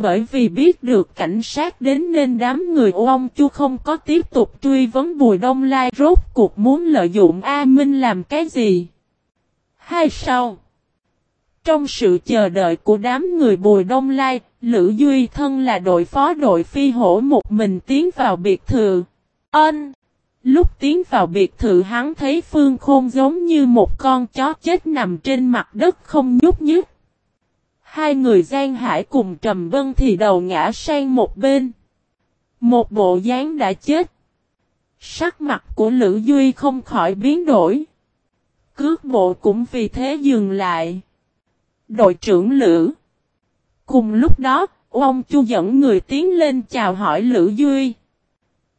Bởi vì biết được cảnh sát đến nên đám người ông chu không có tiếp tục truy vấn Bùi Đông Lai rốt cuộc muốn lợi dụng A Minh làm cái gì. Hai sau. Trong sự chờ đợi của đám người Bùi Đông Lai, Lữ Duy Thân là đội phó đội phi hổ một mình tiến vào biệt thự. Ân! Lúc tiến vào biệt thự hắn thấy Phương Khôn giống như một con chó chết nằm trên mặt đất không nhúc nhích. Hai người gian hải cùng Trầm Vân thì đầu ngã sang một bên. Một bộ dáng đã chết. Sắc mặt của Lữ Duy không khỏi biến đổi. Cước bộ cũng vì thế dừng lại. Đội trưởng Lữ. Cùng lúc đó, ông Chu dẫn người tiến lên chào hỏi Lữ Duy.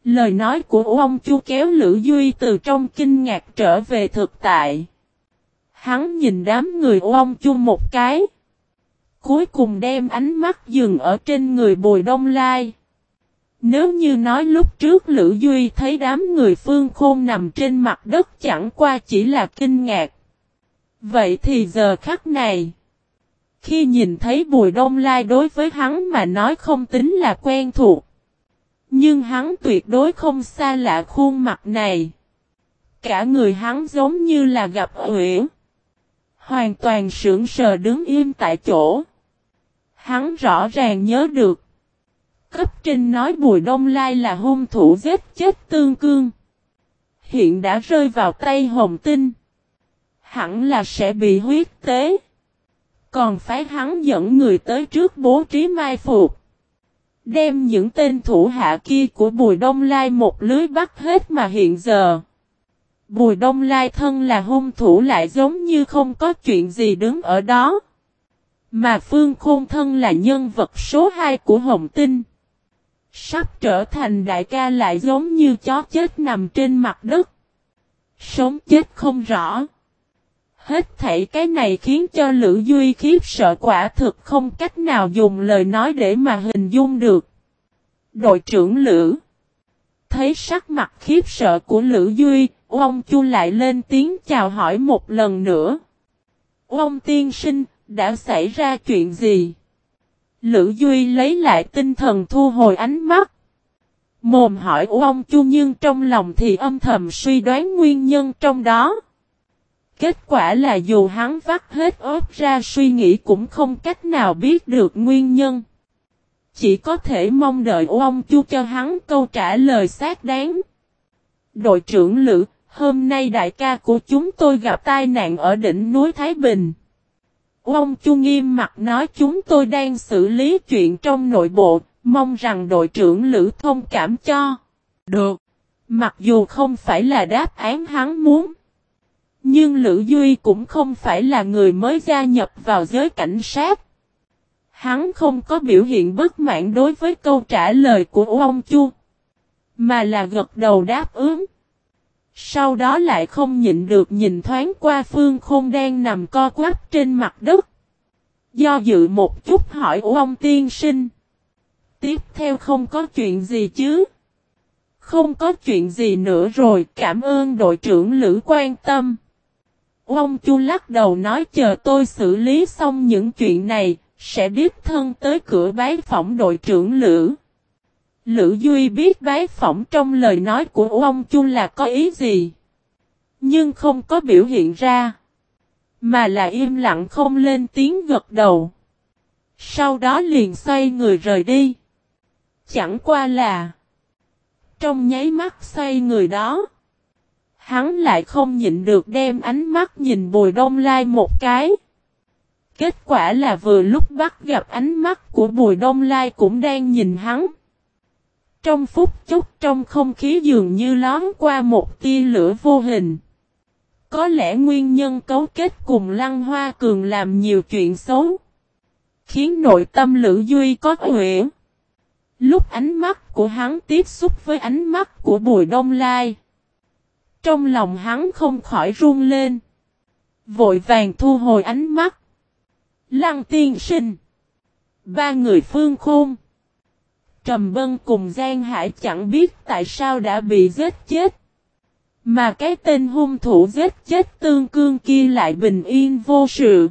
Lời nói của ông Chu kéo Lữ Duy từ trong kinh ngạc trở về thực tại. Hắn nhìn đám người ông Chu một cái. Cuối cùng đem ánh mắt dừng ở trên người Bùi Đông Lai. Nếu như nói lúc trước Lữ Duy thấy đám người phương khôn nằm trên mặt đất chẳng qua chỉ là kinh ngạc. Vậy thì giờ khắc này. Khi nhìn thấy Bùi Đông Lai đối với hắn mà nói không tính là quen thuộc. Nhưng hắn tuyệt đối không xa lạ khuôn mặt này. Cả người hắn giống như là gặp uyển. Hoàn toàn sững sờ đứng im tại chỗ. Hắn rõ ràng nhớ được. Cấp trên nói Bùi Đông Lai là hung thủ giết chết tương cương. Hiện đã rơi vào tay Hồng Tinh. Hẳn là sẽ bị huyết tế. Còn phái hắn dẫn người tới trước bố trí mai phục. Đem những tên thủ hạ kia của Bùi Đông Lai một lưới bắt hết mà hiện giờ. Bùi Đông Lai thân là hung thủ lại giống như không có chuyện gì đứng ở đó. Mà Phương Khôn thân là nhân vật số 2 của Hồng Tinh. Sắp trở thành đại ca lại giống như chó chết nằm trên mặt đất. Sống chết không rõ. Hết thảy cái này khiến cho Lữ Duy khiếp sợ quả thực không cách nào dùng lời nói để mà hình dung được. Đội trưởng Lữ Thấy sắc mặt khiếp sợ của Lữ Duy, ông Chu lại lên tiếng chào hỏi một lần nữa. Ông tiên sinh, đã xảy ra chuyện gì? Lữ Duy lấy lại tinh thần thu hồi ánh mắt. Mồm hỏi ông Chu nhưng trong lòng thì âm thầm suy đoán nguyên nhân trong đó. Kết quả là dù hắn vắt hết ớt ra suy nghĩ cũng không cách nào biết được nguyên nhân. Chỉ có thể mong đợi ông Chu cho hắn câu trả lời xác đáng. Đội trưởng Lữ, hôm nay đại ca của chúng tôi gặp tai nạn ở đỉnh núi Thái Bình. Ông Chu nghiêm mặt nói chúng tôi đang xử lý chuyện trong nội bộ, mong rằng đội trưởng Lữ thông cảm cho. Được. Mặc dù không phải là đáp án hắn muốn. Nhưng Lữ Duy cũng không phải là người mới gia nhập vào giới cảnh sát. Hắn không có biểu hiện bất mãn đối với câu trả lời của ông Chu. Mà là gật đầu đáp ứng. Sau đó lại không nhịn được nhìn thoáng qua phương khôn đang nằm co quắp trên mặt đất. Do dự một chút hỏi của ông tiên sinh. Tiếp theo không có chuyện gì chứ. Không có chuyện gì nữa rồi cảm ơn đội trưởng Lữ quan tâm. Ông Chu lắc đầu nói chờ tôi xử lý xong những chuyện này, sẽ điếp thân tới cửa bái phỏng đội trưởng Lữ. Lữ Duy biết bái phỏng trong lời nói của ông Chu là có ý gì. Nhưng không có biểu hiện ra. Mà là im lặng không lên tiếng gật đầu. Sau đó liền xoay người rời đi. Chẳng qua là. Trong nháy mắt xoay người đó. Hắn lại không nhịn được đem ánh mắt nhìn bùi đông lai một cái. Kết quả là vừa lúc bắt gặp ánh mắt của bùi đông lai cũng đang nhìn hắn. Trong phút chốc trong không khí dường như lón qua một tia lửa vô hình. Có lẽ nguyên nhân cấu kết cùng Lăng Hoa Cường làm nhiều chuyện xấu. Khiến nội tâm Lữ Duy có huệ. Lúc ánh mắt của hắn tiếp xúc với ánh mắt của Bùi Đông Lai. Trong lòng hắn không khỏi run lên. Vội vàng thu hồi ánh mắt. Lăng tiên sinh. Ba người phương khôn. Trầm Bân cùng Giang Hải chẳng biết tại sao đã bị giết chết. Mà cái tên hung thủ giết chết tương cương kia lại bình yên vô sự.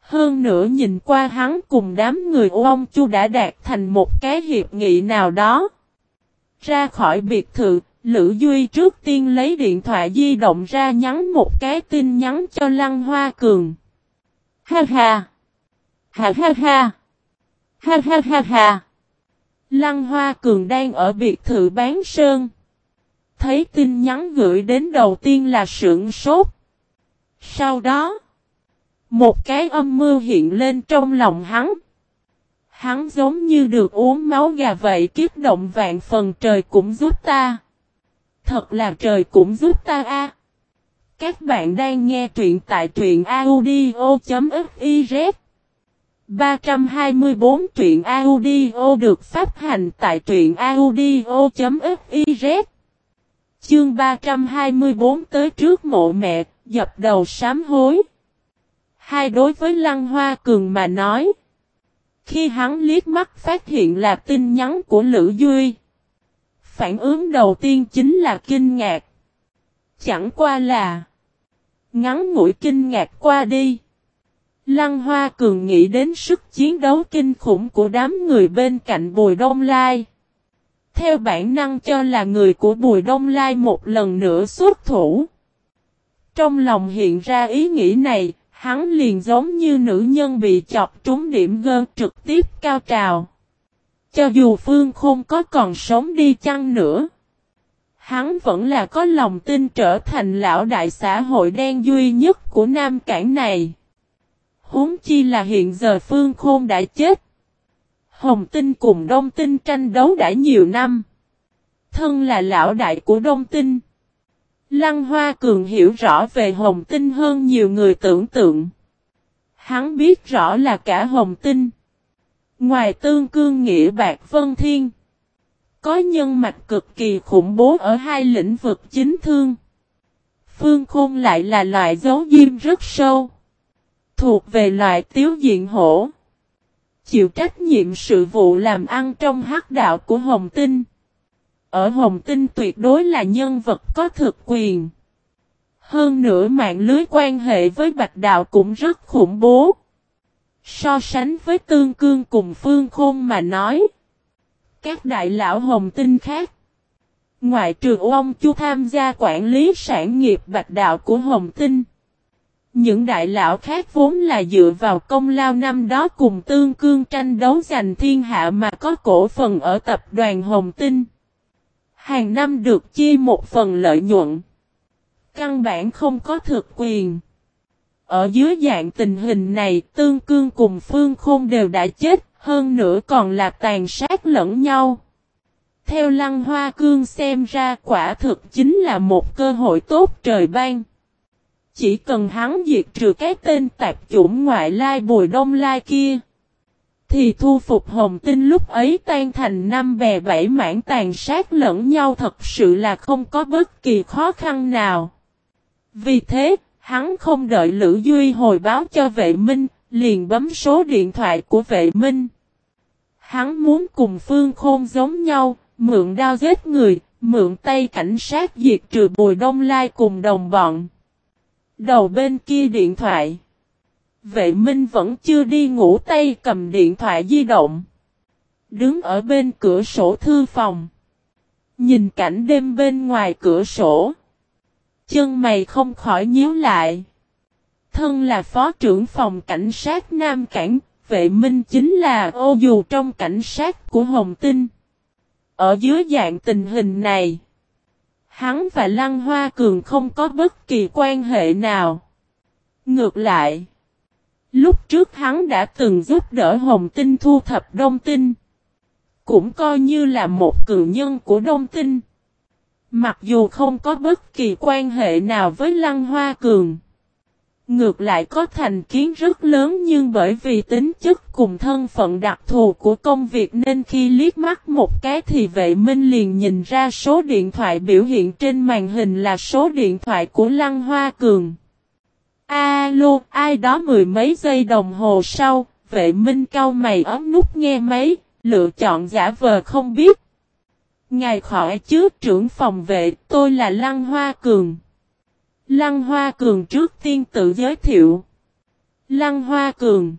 Hơn nữa nhìn qua hắn cùng đám người ông chu đã đạt thành một cái hiệp nghị nào đó. Ra khỏi biệt thự, Lữ Duy trước tiên lấy điện thoại di động ra nhắn một cái tin nhắn cho Lăng Hoa Cường. Ha ha! Ha ha ha! Ha ha ha ha! Lăng Hoa Cường đang ở biệt thự bán sơn. Thấy tin nhắn gửi đến đầu tiên là sưởng sốt. Sau đó, một cái âm mưu hiện lên trong lòng hắn. Hắn giống như được uống máu gà vậy kiếp động vạn phần trời cũng giúp ta. Thật là trời cũng giúp ta a. Các bạn đang nghe truyện tại truyện audio.fif 324 truyện audio được phát hành tại truyện audio.fiz Chương 324 tới trước mộ mẹ, dập đầu sám hối. Hai đối với Lăng Hoa Cường mà nói. Khi hắn liếc mắt phát hiện là tin nhắn của Lữ Duy. Phản ứng đầu tiên chính là kinh ngạc. Chẳng qua là ngắn ngủi kinh ngạc qua đi. Lăng Hoa Cường nghĩ đến sức chiến đấu kinh khủng của đám người bên cạnh Bùi Đông Lai. Theo bản năng cho là người của Bùi Đông Lai một lần nữa xuất thủ. Trong lòng hiện ra ý nghĩ này, hắn liền giống như nữ nhân bị chọc trúng điểm gơn trực tiếp cao trào. Cho dù Phương Khôn có còn sống đi chăng nữa. Hắn vẫn là có lòng tin trở thành lão đại xã hội đen duy nhất của Nam Cảng này. Huống chi là hiện giờ Phương Khôn đã chết. Hồng Tinh cùng Đông Tinh tranh đấu đã nhiều năm. Thân là lão đại của Đông Tinh. Lăng Hoa Cường hiểu rõ về Hồng Tinh hơn nhiều người tưởng tượng. Hắn biết rõ là cả Hồng Tinh. Ngoài tương cương nghĩa bạc Vân Thiên. Có nhân mạch cực kỳ khủng bố ở hai lĩnh vực chính thương. Phương Khôn lại là loại dấu diêm rất sâu. Thuộc về loại tiếu diện hổ. Chịu trách nhiệm sự vụ làm ăn trong hắc đạo của Hồng Tinh. Ở Hồng Tinh tuyệt đối là nhân vật có thực quyền. Hơn nữa mạng lưới quan hệ với Bạch Đạo cũng rất khủng bố. So sánh với Tương Cương cùng Phương Khôn mà nói. Các đại lão Hồng Tinh khác. Ngoại trừ ông Chu tham gia quản lý sản nghiệp Bạch Đạo của Hồng Tinh. Những đại lão khác vốn là dựa vào công lao năm đó cùng tương cương tranh đấu giành thiên hạ mà có cổ phần ở tập đoàn Hồng Tinh. Hàng năm được chia một phần lợi nhuận. Căn bản không có thực quyền. Ở dưới dạng tình hình này tương cương cùng phương khôn đều đã chết, hơn nữa còn là tàn sát lẫn nhau. Theo lăng hoa cương xem ra quả thực chính là một cơ hội tốt trời ban. Chỉ cần hắn diệt trừ cái tên tạp chủng ngoại lai bùi đông lai kia. Thì thu phục hồng tinh lúc ấy tan thành năm bè bảy mảng tàn sát lẫn nhau thật sự là không có bất kỳ khó khăn nào. Vì thế, hắn không đợi Lữ Duy hồi báo cho vệ minh, liền bấm số điện thoại của vệ minh. Hắn muốn cùng Phương Khôn giống nhau, mượn đao giết người, mượn tay cảnh sát diệt trừ bùi đông lai cùng đồng bọn. Đầu bên kia điện thoại. Vệ Minh vẫn chưa đi ngủ tay cầm điện thoại di động. Đứng ở bên cửa sổ thư phòng. Nhìn cảnh đêm bên ngoài cửa sổ. Chân mày không khỏi nhíu lại. Thân là phó trưởng phòng cảnh sát Nam Cảng, vệ minh chính là ô dù trong cảnh sát của Hồng Tinh. Ở dưới dạng tình hình này. Hắn và Lăng Hoa Cường không có bất kỳ quan hệ nào. Ngược lại, lúc trước hắn đã từng giúp đỡ Hồng Tinh thu thập Đông Tinh. Cũng coi như là một cường nhân của Đông Tinh. Mặc dù không có bất kỳ quan hệ nào với Lăng Hoa Cường. Ngược lại có thành kiến rất lớn nhưng bởi vì tính chất cùng thân phận đặc thù của công việc nên khi liếc mắt một cái thì vệ minh liền nhìn ra số điện thoại biểu hiện trên màn hình là số điện thoại của Lăng Hoa Cường. Alo, ai đó mười mấy giây đồng hồ sau, vệ minh cao mày ấm nút nghe máy, lựa chọn giả vờ không biết. Ngài khỏi chứ trưởng phòng vệ, tôi là Lăng Hoa Cường. Lăng Hoa Cường trước tiên tự giới thiệu. Lăng Hoa Cường.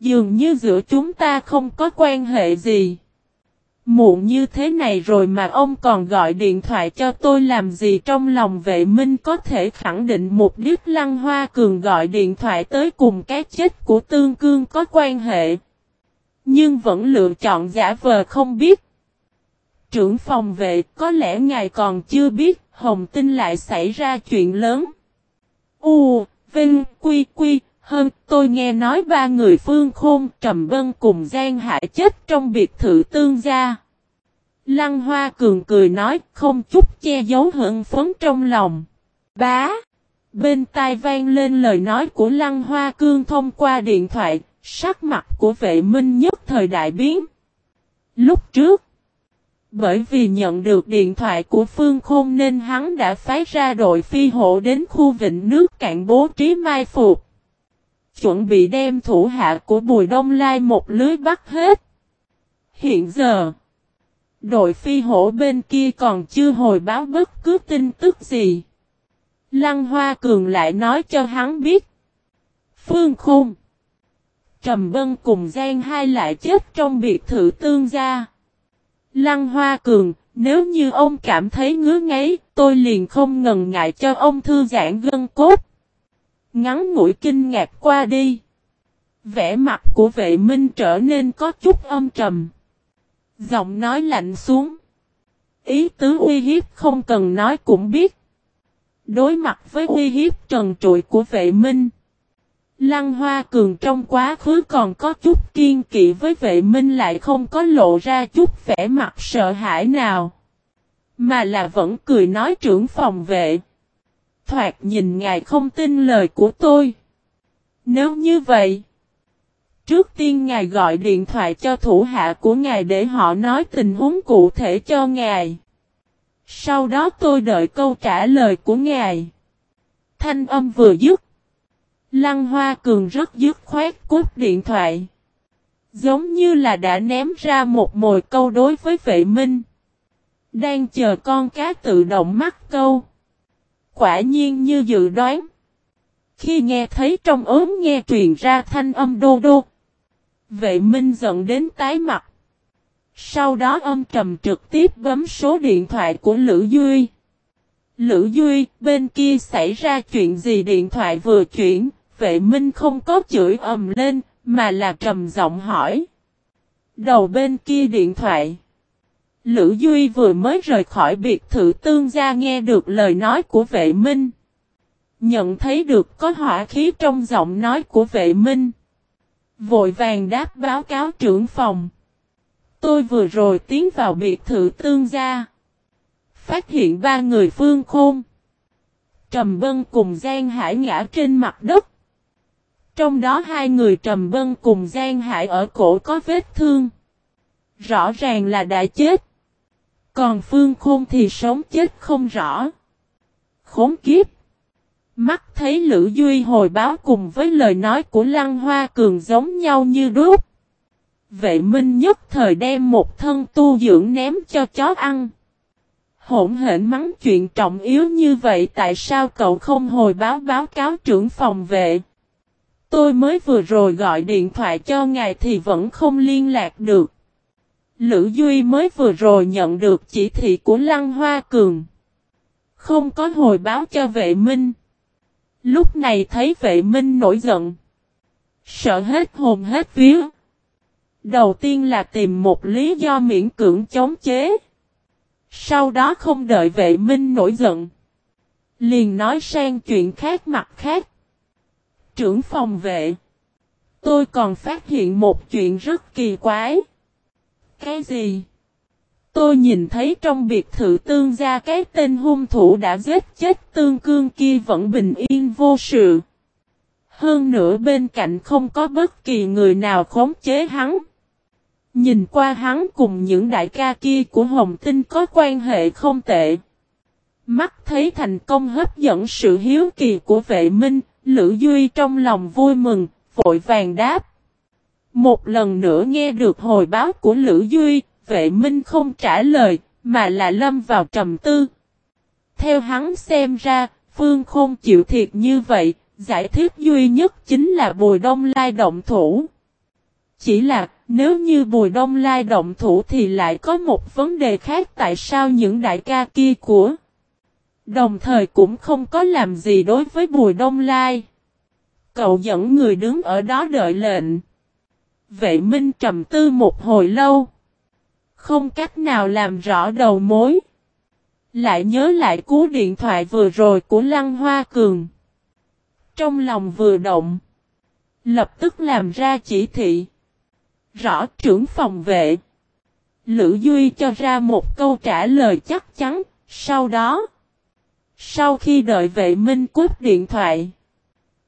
Dường như giữa chúng ta không có quan hệ gì. Muộn như thế này rồi mà ông còn gọi điện thoại cho tôi làm gì trong lòng vệ minh có thể khẳng định mục đích Lăng Hoa Cường gọi điện thoại tới cùng cái chết của Tương Cương có quan hệ. Nhưng vẫn lựa chọn giả vờ không biết. Trưởng phòng vệ có lẽ ngài còn chưa biết Hồng Tinh lại xảy ra chuyện lớn. U, Vinh, Quy, Quy, hơn tôi nghe nói ba người Phương Khôn, Trầm Vân cùng Giang Hải chết trong biệt thự tương gia. Lăng Hoa Cường cười nói không chút che giấu hận phấn trong lòng. Bá! Bên tai vang lên lời nói của Lăng Hoa Cương thông qua điện thoại, sắc mặt của vệ minh nhất thời đại biến. Lúc trước, bởi vì nhận được điện thoại của Phương Khôn nên hắn đã phái ra đội phi hộ đến khu vịnh nước cạn bố trí mai phục. Chuẩn bị đem thủ hạ của Bùi Đông Lai một lưới bắt hết. Hiện giờ, đội phi hổ bên kia còn chưa hồi báo bất cứ tin tức gì. Lăng Hoa Cường lại nói cho hắn biết. Phương Khôn Trầm Bân cùng Giang hai lại chết trong biệt thự tương gia. Lăng Hoa Cường, nếu như ông cảm thấy ngứa ngáy, tôi liền không ngần ngại cho ông thư giãn gân cốt. Ngắn ngủi kinh ngạc qua đi. Vẻ mặt của vệ minh trở nên có chút âm trầm. Giọng nói lạnh xuống. Ý tứ uy hiếp không cần nói cũng biết. Đối mặt với uy hiếp trần trụi của vệ minh. Lăng Hoa Cường trong quá khứ còn có chút kiên kỵ với vệ minh lại không có lộ ra chút vẻ mặt sợ hãi nào. Mà là vẫn cười nói trưởng phòng vệ. Thoạt nhìn ngài không tin lời của tôi. Nếu như vậy, trước tiên ngài gọi điện thoại cho thủ hạ của ngài để họ nói tình huống cụ thể cho ngài. Sau đó tôi đợi câu trả lời của ngài. Thanh âm vừa dứt. Lăng Hoa Cường rất dứt khoát cút điện thoại. Giống như là đã ném ra một mồi câu đối với vệ minh. Đang chờ con cá tự động mắc câu. Quả nhiên như dự đoán. Khi nghe thấy trong ốm nghe truyền ra thanh âm đô đô. Vệ minh giận đến tái mặt. Sau đó ông trầm trực tiếp bấm số điện thoại của Lữ Duy. Lữ Duy, bên kia xảy ra chuyện gì điện thoại vừa chuyển, vệ minh không có chửi ầm lên, mà là trầm giọng hỏi. Đầu bên kia điện thoại. Lữ Duy vừa mới rời khỏi biệt thự tương gia nghe được lời nói của vệ minh. Nhận thấy được có hỏa khí trong giọng nói của vệ minh. Vội vàng đáp báo cáo trưởng phòng. Tôi vừa rồi tiến vào biệt thự tương gia. Phát hiện ba người phương khôn. Trầm Bân cùng Giang Hải ngã trên mặt đất. Trong đó hai người Trầm Bân cùng Giang Hải ở cổ có vết thương. Rõ ràng là đã chết. Còn Phương Khôn thì sống chết không rõ. Khốn kiếp. Mắt thấy Lữ Duy hồi báo cùng với lời nói của Lăng Hoa Cường giống nhau như đúc. Vệ minh nhất thời đem một thân tu dưỡng ném cho chó ăn. Hỗn hển mắng chuyện trọng yếu như vậy, tại sao cậu không hồi báo báo cáo trưởng phòng vệ? Tôi mới vừa rồi gọi điện thoại cho ngài thì vẫn không liên lạc được. Lữ Duy mới vừa rồi nhận được chỉ thị của Lăng Hoa Cường. Không có hồi báo cho vệ minh. Lúc này thấy vệ minh nổi giận. Sợ hết hồn hết vía. Đầu tiên là tìm một lý do miễn cưỡng chống chế. Sau đó không đợi vệ minh nổi giận. Liền nói sang chuyện khác mặt khác. Trưởng phòng vệ. Tôi còn phát hiện một chuyện rất kỳ quái. Cái gì? Tôi nhìn thấy trong biệt thự tương gia cái tên hung thủ đã giết chết tương cương kia vẫn bình yên vô sự. Hơn nữa bên cạnh không có bất kỳ người nào khống chế hắn. Nhìn qua hắn cùng những đại ca kia của Hồng Tinh có quan hệ không tệ. Mắt thấy thành công hấp dẫn sự hiếu kỳ của vệ minh, Lữ Duy trong lòng vui mừng, vội vàng đáp. Một lần nữa nghe được hồi báo của Lữ Duy, vệ minh không trả lời, mà là lâm vào trầm tư. Theo hắn xem ra, Phương Khôn chịu thiệt như vậy, giải thích duy nhất chính là Bùi Đông Lai động thủ. Chỉ là, nếu như Bùi Đông Lai động thủ thì lại có một vấn đề khác tại sao những đại ca kia của Đồng thời cũng không có làm gì đối với Bùi Đông Lai. Cậu dẫn người đứng ở đó đợi lệnh. Vệ Minh trầm tư một hồi lâu. Không cách nào làm rõ đầu mối. Lại nhớ lại cú điện thoại vừa rồi của Lăng Hoa Cường. Trong lòng vừa động. Lập tức làm ra chỉ thị. Rõ trưởng phòng vệ. Lữ Duy cho ra một câu trả lời chắc chắn. Sau đó. Sau khi đợi vệ minh cúp điện thoại.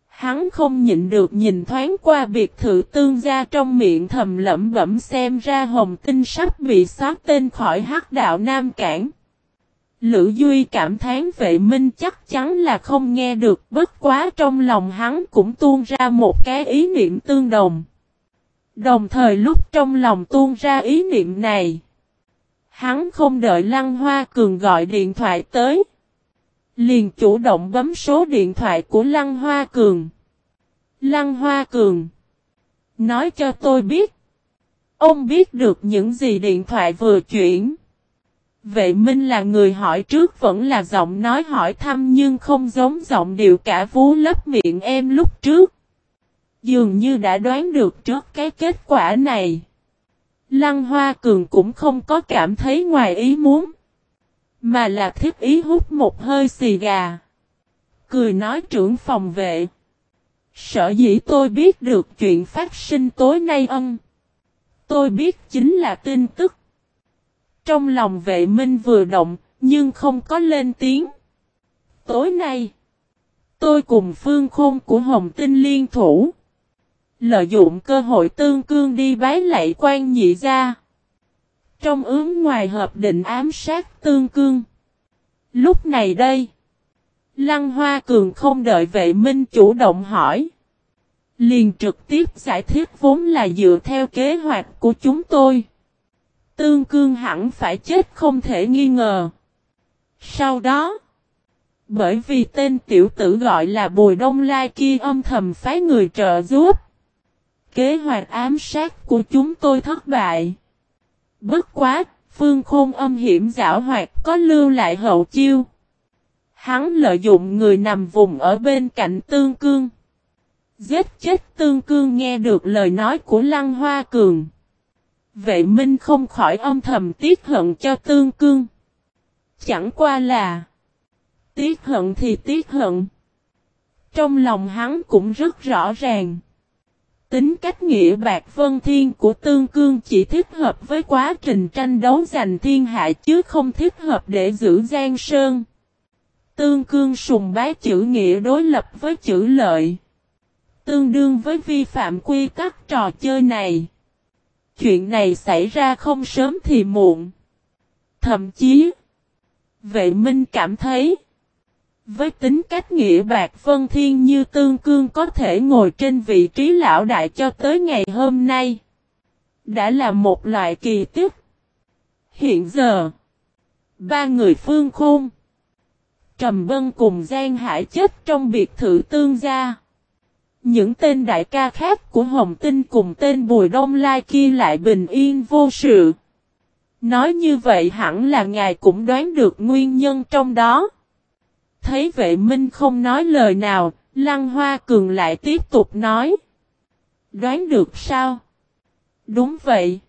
Hắn không nhịn được nhìn thoáng qua biệt thự tương gia trong miệng thầm lẩm bẩm xem ra hồng tinh sắp bị xóa tên khỏi hắc đạo Nam Cảng. Lữ Duy cảm thán vệ minh chắc chắn là không nghe được, bất quá trong lòng hắn cũng tuôn ra một cái ý niệm tương đồng. Đồng thời lúc trong lòng tuôn ra ý niệm này, hắn không đợi Lăng Hoa Cường gọi điện thoại tới. Liền chủ động bấm số điện thoại của Lăng Hoa Cường. Lăng Hoa Cường. Nói cho tôi biết. Ông biết được những gì điện thoại vừa chuyển. Vệ Minh là người hỏi trước vẫn là giọng nói hỏi thăm nhưng không giống giọng điệu cả vú lấp miệng em lúc trước. Dường như đã đoán được trước cái kết quả này. Lăng Hoa Cường cũng không có cảm thấy ngoài ý muốn. Mà là thiết ý hút một hơi xì gà. Cười nói trưởng phòng vệ. Sở dĩ tôi biết được chuyện phát sinh tối nay ân. Tôi biết chính là tin tức. Trong lòng vệ minh vừa động, nhưng không có lên tiếng. Tối nay, tôi cùng phương khôn của Hồng Tinh liên thủ. Lợi dụng cơ hội tương cương đi bái lạy quan nhị ra. Trong ướm ngoài hợp định ám sát tương cương. Lúc này đây, Lăng Hoa Cường không đợi vệ minh chủ động hỏi. Liền trực tiếp giải thích vốn là dựa theo kế hoạch của chúng tôi. Tương cương hẳn phải chết không thể nghi ngờ. Sau đó, bởi vì tên tiểu tử gọi là Bùi Đông Lai kia âm thầm phái người trợ giúp. Kế hoạch ám sát của chúng tôi thất bại. Bất quá, phương khôn âm hiểm giả hoạt có lưu lại hậu chiêu. Hắn lợi dụng người nằm vùng ở bên cạnh tương cương. Giết chết tương cương nghe được lời nói của Lăng Hoa Cường. Vệ Minh không khỏi âm thầm tiếc hận cho tương cương. Chẳng qua là tiếc hận thì tiếc hận. Trong lòng hắn cũng rất rõ ràng. Tính cách nghĩa bạc vân thiên của tương cương chỉ thích hợp với quá trình tranh đấu giành thiên hạ chứ không thích hợp để giữ giang sơn. Tương cương sùng bái chữ nghĩa đối lập với chữ lợi. Tương đương với vi phạm quy tắc trò chơi này. Chuyện này xảy ra không sớm thì muộn. Thậm chí, vệ minh cảm thấy, với tính cách nghĩa bạc vân thiên như tương cương có thể ngồi trên vị trí lão đại cho tới ngày hôm nay. Đã là một loại kỳ tích. Hiện giờ, ba người phương khôn, Trầm Vân cùng Giang Hải chết trong biệt thự tương gia. Những tên đại ca khác của Hồng Tinh cùng tên Bùi Đông Lai kia lại bình yên vô sự. Nói như vậy hẳn là ngài cũng đoán được nguyên nhân trong đó. Thấy vệ minh không nói lời nào, Lăng Hoa Cường lại tiếp tục nói. Đoán được sao? Đúng vậy.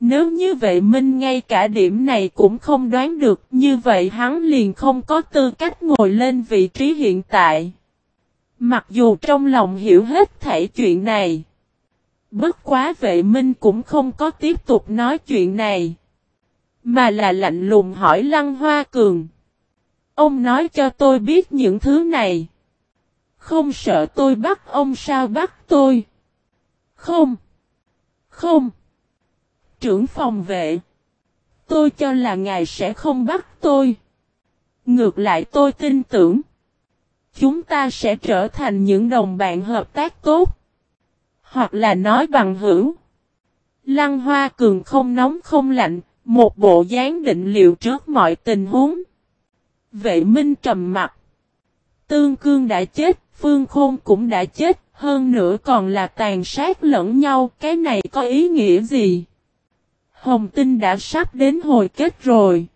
Nếu như vệ minh ngay cả điểm này cũng không đoán được như vậy hắn liền không có tư cách ngồi lên vị trí hiện tại. Mặc dù trong lòng hiểu hết thể chuyện này. Bất quá vệ minh cũng không có tiếp tục nói chuyện này. Mà là lạnh lùng hỏi Lăng Hoa Cường. Ông nói cho tôi biết những thứ này. Không sợ tôi bắt ông sao bắt tôi. Không. Không. Trưởng phòng vệ. Tôi cho là ngài sẽ không bắt tôi. Ngược lại tôi tin tưởng. Chúng ta sẽ trở thành những đồng bạn hợp tác tốt. Hoặc là nói bằng hữu. Lăng Hoa Cường không nóng không lạnh, một bộ dáng định liệu trước mọi tình huống. Vệ Minh trầm mặt. Tương Cương đã chết, Phương Khôn cũng đã chết, hơn nữa còn là tàn sát lẫn nhau, cái này có ý nghĩa gì? Hồng Tinh đã sắp đến hồi kết rồi.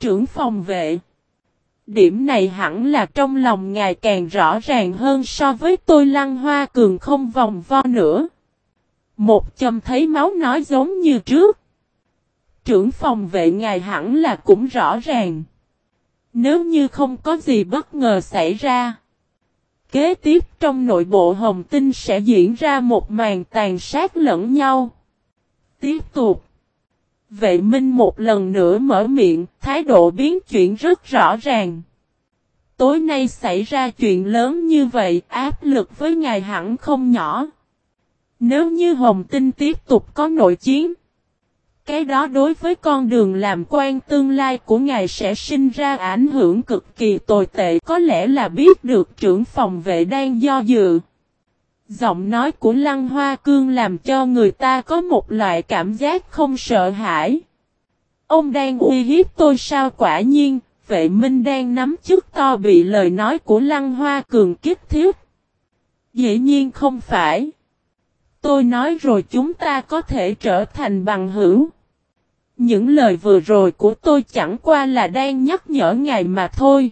Trưởng phòng vệ. Điểm này hẳn là trong lòng ngài càng rõ ràng hơn so với tôi lăng hoa cường không vòng vo nữa. Một châm thấy máu nói giống như trước. Trưởng phòng vệ ngài hẳn là cũng rõ ràng. Nếu như không có gì bất ngờ xảy ra. Kế tiếp trong nội bộ hồng tinh sẽ diễn ra một màn tàn sát lẫn nhau. Tiếp tục. Vệ minh một lần nữa mở miệng, thái độ biến chuyển rất rõ ràng. Tối nay xảy ra chuyện lớn như vậy, áp lực với ngài hẳn không nhỏ. Nếu như Hồng Tinh tiếp tục có nội chiến, cái đó đối với con đường làm quan tương lai của ngài sẽ sinh ra ảnh hưởng cực kỳ tồi tệ có lẽ là biết được trưởng phòng vệ đang do dự. Giọng nói của Lăng Hoa Cương làm cho người ta có một loại cảm giác không sợ hãi. Ông đang uy hiếp tôi sao quả nhiên, vệ minh đang nắm chức to bị lời nói của Lăng Hoa Cường kích thiết. Dĩ nhiên không phải. Tôi nói rồi chúng ta có thể trở thành bằng hữu. Những lời vừa rồi của tôi chẳng qua là đang nhắc nhở ngài mà thôi.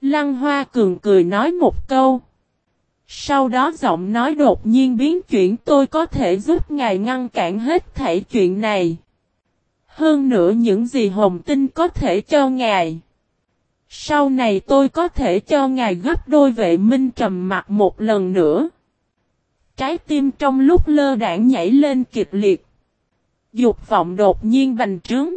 Lăng Hoa Cường cười nói một câu. Sau đó giọng nói đột nhiên biến chuyển, tôi có thể giúp ngài ngăn cản hết thảy chuyện này. Hơn nữa những gì Hồng Tinh có thể cho ngài. Sau này tôi có thể cho ngài gấp đôi vệ minh trầm mặt một lần nữa. Trái tim trong lúc lơ đảng nhảy lên kịch liệt. Dục vọng đột nhiên bành trướng.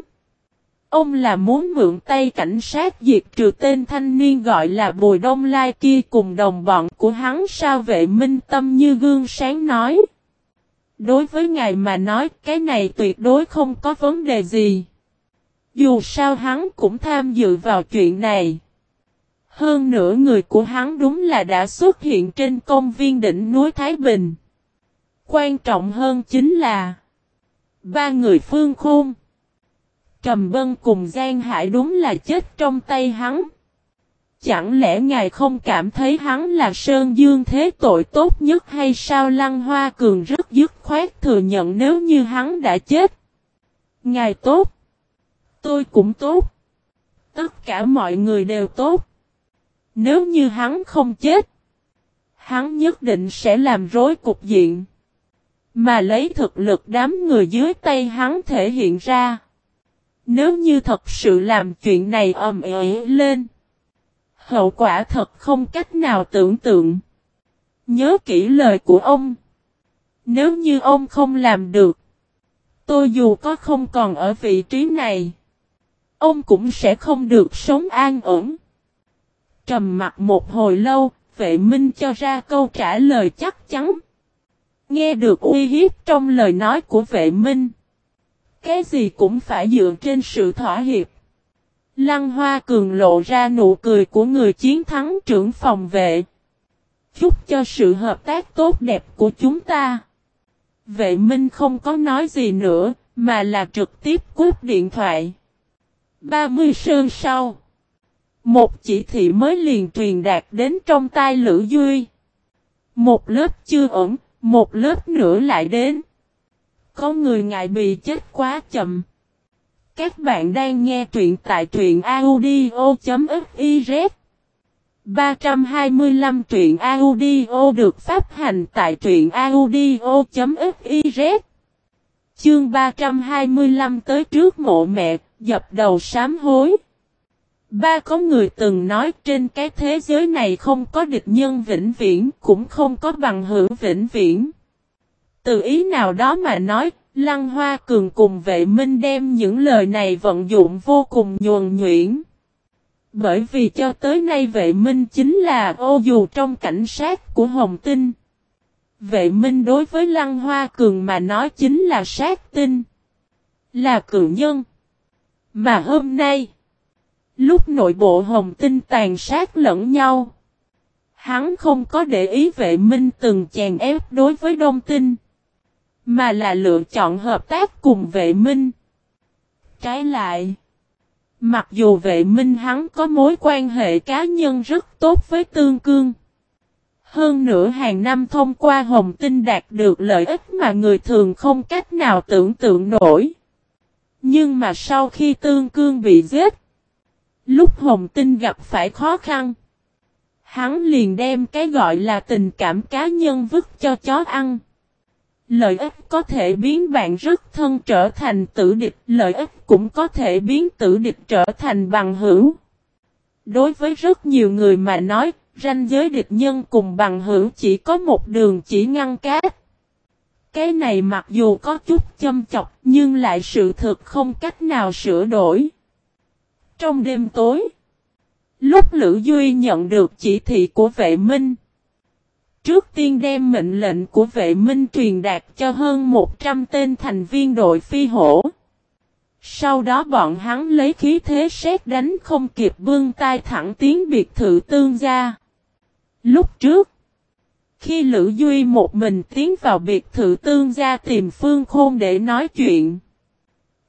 Ông là muốn mượn tay cảnh sát diệt trừ tên thanh niên gọi là Bùi Đông Lai kia cùng đồng bọn của hắn sao vệ minh tâm như gương sáng nói. Đối với ngài mà nói, cái này tuyệt đối không có vấn đề gì. Dù sao hắn cũng tham dự vào chuyện này. Hơn nữa người của hắn đúng là đã xuất hiện trên công viên đỉnh núi Thái Bình. Quan trọng hơn chính là Ba người phương khôn Trầm Bân cùng Giang Hải đúng là chết trong tay hắn. Chẳng lẽ ngài không cảm thấy hắn là Sơn Dương thế tội tốt nhất hay sao Lăng Hoa Cường rất dứt khoát thừa nhận nếu như hắn đã chết. Ngài tốt. Tôi cũng tốt. Tất cả mọi người đều tốt. Nếu như hắn không chết. Hắn nhất định sẽ làm rối cục diện. Mà lấy thực lực đám người dưới tay hắn thể hiện ra. Nếu như thật sự làm chuyện này ầm ĩ lên. Hậu quả thật không cách nào tưởng tượng. Nhớ kỹ lời của ông. Nếu như ông không làm được. Tôi dù có không còn ở vị trí này. Ông cũng sẽ không được sống an ổn. Trầm mặt một hồi lâu, vệ minh cho ra câu trả lời chắc chắn. Nghe được uy hiếp trong lời nói của vệ minh. Cái gì cũng phải dựa trên sự thỏa hiệp. Lăng Hoa Cường lộ ra nụ cười của người chiến thắng trưởng phòng vệ. Chúc cho sự hợp tác tốt đẹp của chúng ta. Vệ Minh không có nói gì nữa, mà là trực tiếp cúp điện thoại. 30 sơn sau. Một chỉ thị mới liền truyền đạt đến trong tai Lữ Duy. Một lớp chưa ổn, một lớp nữa lại đến. Có người ngại bị chết quá chậm. Các bạn đang nghe truyện tại truyện audio.fiz 325 truyện audio được phát hành tại truyện audio.fiz Chương 325 tới trước mộ mẹ, dập đầu sám hối. Ba có người từng nói trên cái thế giới này không có địch nhân vĩnh viễn, cũng không có bằng hữu vĩnh viễn. Từ ý nào đó mà nói, Lăng Hoa Cường cùng vệ minh đem những lời này vận dụng vô cùng nhuần nhuyễn. Bởi vì cho tới nay vệ minh chính là ô dù trong cảnh sát của Hồng Tinh. Vệ minh đối với Lăng Hoa Cường mà nói chính là sát tinh. Là cường nhân. Mà hôm nay, lúc nội bộ Hồng Tinh tàn sát lẫn nhau, hắn không có để ý vệ minh từng chèn ép đối với Đông Tinh. Mà là lựa chọn hợp tác cùng vệ minh. Trái lại. Mặc dù vệ minh hắn có mối quan hệ cá nhân rất tốt với tương cương. Hơn nữa hàng năm thông qua hồng tinh đạt được lợi ích mà người thường không cách nào tưởng tượng nổi. Nhưng mà sau khi tương cương bị giết, lúc hồng tinh gặp phải khó khăn, hắn liền đem cái gọi là tình cảm cá nhân vứt cho chó ăn. Lợi ích có thể biến bạn rất thân trở thành tử địch, lợi ích cũng có thể biến tử địch trở thành bằng hữu. Đối với rất nhiều người mà nói, ranh giới địch nhân cùng bằng hữu chỉ có một đường chỉ ngăn cát. Cái này mặc dù có chút châm chọc nhưng lại sự thực không cách nào sửa đổi. Trong đêm tối, lúc Lữ Duy nhận được chỉ thị của vệ minh, Trước tiên đem mệnh lệnh của vệ minh truyền đạt cho hơn 100 tên thành viên đội phi hổ. Sau đó bọn hắn lấy khí thế xét đánh không kịp vương tay thẳng tiến biệt thự tương gia. Lúc trước, khi Lữ Duy một mình tiến vào biệt thự tương gia tìm Phương Khôn để nói chuyện.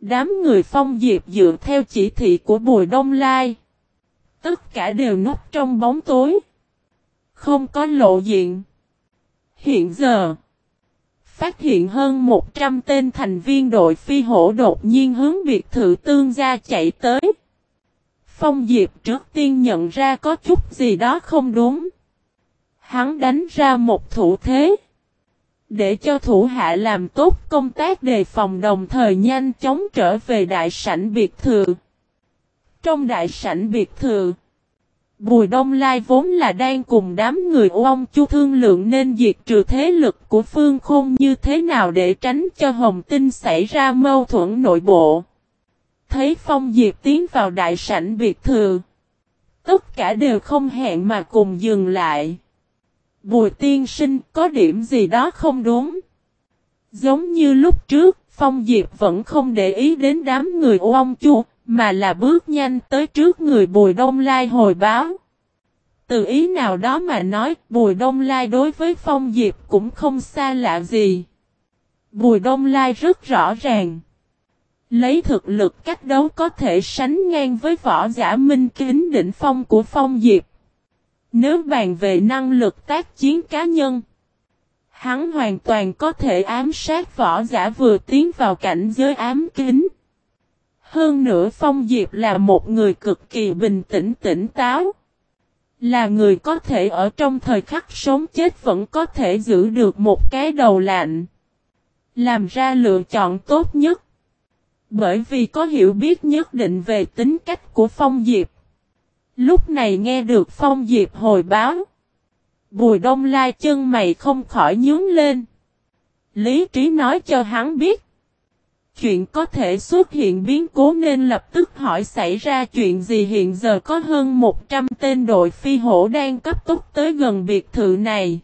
Đám người phong diệp dựa theo chỉ thị của Bùi Đông Lai. Tất cả đều núp trong bóng tối. Không có lộ diện. Hiện giờ, phát hiện hơn 100 tên thành viên đội phi hổ đột nhiên hướng biệt thự tương gia chạy tới. Phong Diệp trước tiên nhận ra có chút gì đó không đúng. Hắn đánh ra một thủ thế. Để cho thủ hạ làm tốt công tác đề phòng đồng thời nhanh chóng trở về đại sảnh biệt thự. Trong đại sảnh biệt thự, Bùi Đông Lai vốn là đang cùng đám người ông chu thương lượng nên diệt trừ thế lực của Phương Khôn như thế nào để tránh cho Hồng Tinh xảy ra mâu thuẫn nội bộ. Thấy Phong Diệp tiến vào đại sảnh biệt thự. Tất cả đều không hẹn mà cùng dừng lại. Bùi tiên sinh có điểm gì đó không đúng. Giống như lúc trước, Phong Diệp vẫn không để ý đến đám người ông chu, mà là bước nhanh tới trước người Bùi Đông Lai hồi báo. Từ ý nào đó mà nói, Bùi Đông Lai đối với Phong Diệp cũng không xa lạ gì. Bùi Đông Lai rất rõ ràng. Lấy thực lực cách đấu có thể sánh ngang với võ giả minh kính đỉnh phong của Phong Diệp. Nếu bàn về năng lực tác chiến cá nhân, hắn hoàn toàn có thể ám sát võ giả vừa tiến vào cảnh giới ám kính. Hơn nữa Phong Diệp là một người cực kỳ bình tĩnh tỉnh táo. Là người có thể ở trong thời khắc sống chết vẫn có thể giữ được một cái đầu lạnh. Làm ra lựa chọn tốt nhất. Bởi vì có hiểu biết nhất định về tính cách của Phong Diệp. Lúc này nghe được Phong Diệp hồi báo. Bùi đông lai chân mày không khỏi nhướng lên. Lý trí nói cho hắn biết chuyện có thể xuất hiện biến cố nên lập tức hỏi xảy ra chuyện gì hiện giờ có hơn 100 tên đội phi hổ đang cấp tốc tới gần biệt thự này.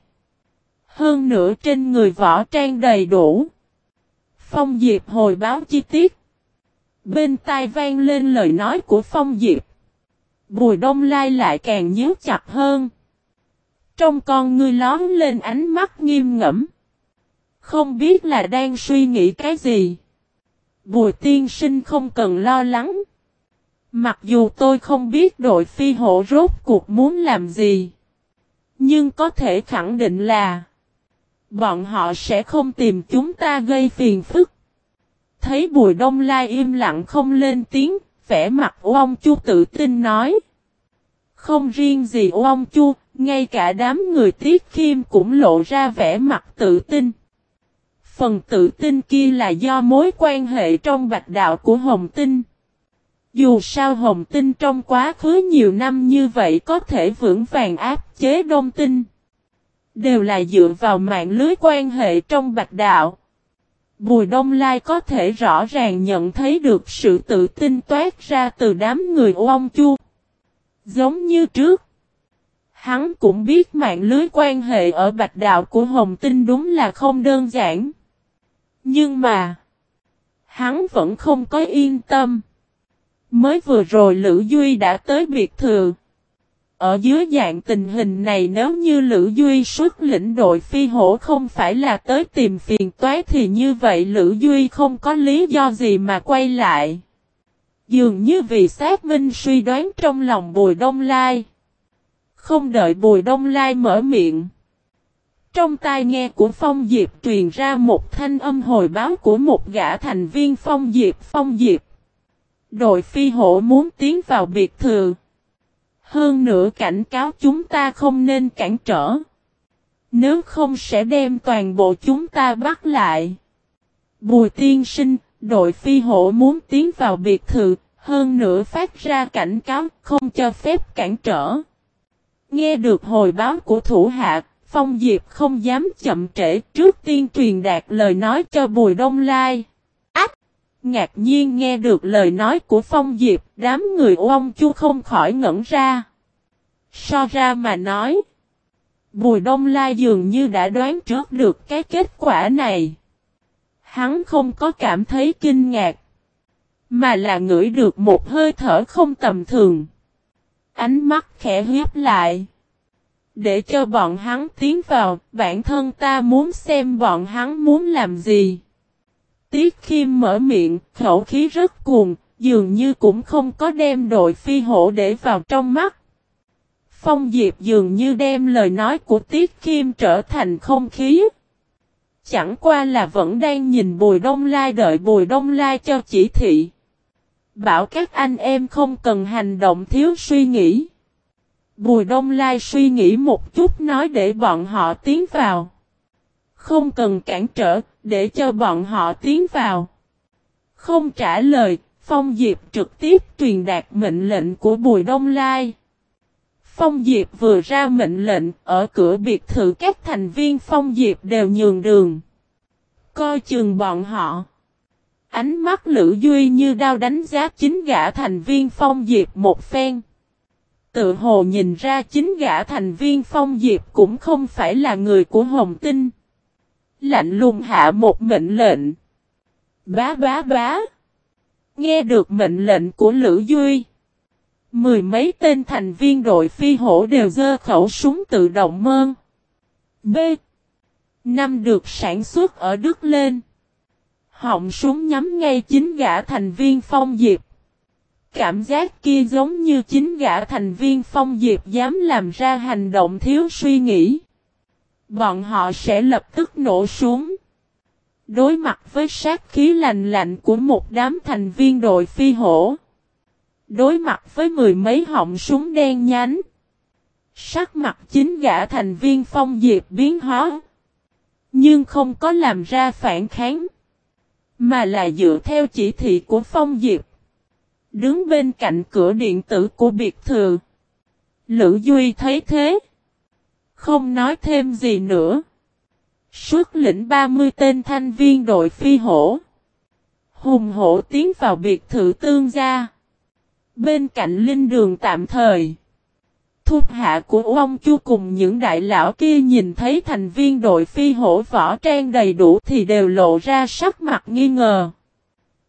Hơn nữa trên người võ trang đầy đủ. Phong Diệp hồi báo chi tiết. Bên tai vang lên lời nói của Phong Diệp. Bùi đông lai lại càng nhíu chặt hơn. Trong con ngươi lón lên ánh mắt nghiêm ngẫm. Không biết là đang suy nghĩ cái gì. Bùi tiên sinh không cần lo lắng. Mặc dù tôi không biết đội phi hộ rốt cuộc muốn làm gì. Nhưng có thể khẳng định là Bọn họ sẽ không tìm chúng ta gây phiền phức. Thấy bùi đông lai im lặng không lên tiếng, vẻ mặt ông chu tự tin nói. Không riêng gì ông chu, ngay cả đám người tiết khiêm cũng lộ ra vẻ mặt tự tin. Phần tự tin kia là do mối quan hệ trong bạch đạo của Hồng Tinh. Dù sao Hồng Tinh trong quá khứ nhiều năm như vậy có thể vững vàng áp chế Đông Tinh. Đều là dựa vào mạng lưới quan hệ trong bạch đạo. Bùi Đông Lai có thể rõ ràng nhận thấy được sự tự tin toát ra từ đám người ông chu. Giống như trước. Hắn cũng biết mạng lưới quan hệ ở bạch đạo của Hồng Tinh đúng là không đơn giản. Nhưng mà, hắn vẫn không có yên tâm. Mới vừa rồi Lữ Duy đã tới biệt thự. Ở dưới dạng tình hình này nếu như Lữ Duy xuất lĩnh đội phi hổ không phải là tới tìm phiền toái thì như vậy Lữ Duy không có lý do gì mà quay lại. Dường như vì xác minh suy đoán trong lòng Bùi Đông Lai. Không đợi Bùi Đông Lai mở miệng. Trong tai nghe của Phong Diệp truyền ra một thanh âm hồi báo của một gã thành viên Phong Diệp. Phong Diệp. Đội phi hổ muốn tiến vào biệt thự. Hơn nữa cảnh cáo chúng ta không nên cản trở. Nếu không sẽ đem toàn bộ chúng ta bắt lại. Bùi tiên sinh, đội phi hộ muốn tiến vào biệt thự, hơn nữa phát ra cảnh cáo không cho phép cản trở. Nghe được hồi báo của thủ hạ, Phong Diệp không dám chậm trễ trước tiên truyền đạt lời nói cho Bùi Đông Lai. Ngạc nhiên nghe được lời nói của Phong Diệp, đám người ông chu không khỏi ngẩn ra. So ra mà nói. Bùi Đông Lai dường như đã đoán trước được cái kết quả này. Hắn không có cảm thấy kinh ngạc. Mà là ngửi được một hơi thở không tầm thường. Ánh mắt khẽ hiếp lại. Để cho bọn hắn tiến vào, bản thân ta muốn xem bọn hắn muốn làm gì. Tiết Khiêm mở miệng, khẩu khí rất cuồng, dường như cũng không có đem đội phi hổ để vào trong mắt. Phong Diệp dường như đem lời nói của Tiết Khiêm trở thành không khí. Chẳng qua là vẫn đang nhìn Bùi Đông Lai đợi Bùi Đông Lai cho chỉ thị. Bảo các anh em không cần hành động thiếu suy nghĩ. Bùi Đông Lai suy nghĩ một chút nói để bọn họ tiến vào. Không cần cản trở, để cho bọn họ tiến vào. Không trả lời, Phong Diệp trực tiếp truyền đạt mệnh lệnh của Bùi Đông Lai. Phong Diệp vừa ra mệnh lệnh, ở cửa biệt thự các thành viên Phong Diệp đều nhường đường. Coi chừng bọn họ. Ánh mắt Lữ Duy như đao đánh giá chính gã thành viên Phong Diệp một phen. Tự hồ nhìn ra chính gã thành viên Phong Diệp cũng không phải là người của Hồng Tinh. Lạnh lùng hạ một mệnh lệnh. Bá bá bá. Nghe được mệnh lệnh của Lữ Duy. Mười mấy tên thành viên đội phi hổ đều dơ khẩu súng tự động mơn. B. Năm được sản xuất ở Đức lên. Họng súng nhắm ngay chính gã thành viên phong diệp. Cảm giác kia giống như chính gã thành viên phong diệp dám làm ra hành động thiếu suy nghĩ. Bọn họ sẽ lập tức nổ súng. Đối mặt với sát khí lành lạnh của một đám thành viên đội phi hổ. Đối mặt với mười mấy họng súng đen nhánh. Sắc mặt chính gã thành viên phong diệp biến hóa. Nhưng không có làm ra phản kháng. Mà là dựa theo chỉ thị của phong diệp. Đứng bên cạnh cửa điện tử của biệt thự. Lữ Duy thấy thế. Không nói thêm gì nữa. Xuất lĩnh 30 tên thanh viên đội phi hổ. Hùng hổ tiến vào biệt thự tương gia. Bên cạnh linh đường tạm thời. Thuộc hạ của ông chu cùng những đại lão kia nhìn thấy thành viên đội phi hổ võ trang đầy đủ thì đều lộ ra sắc mặt nghi ngờ.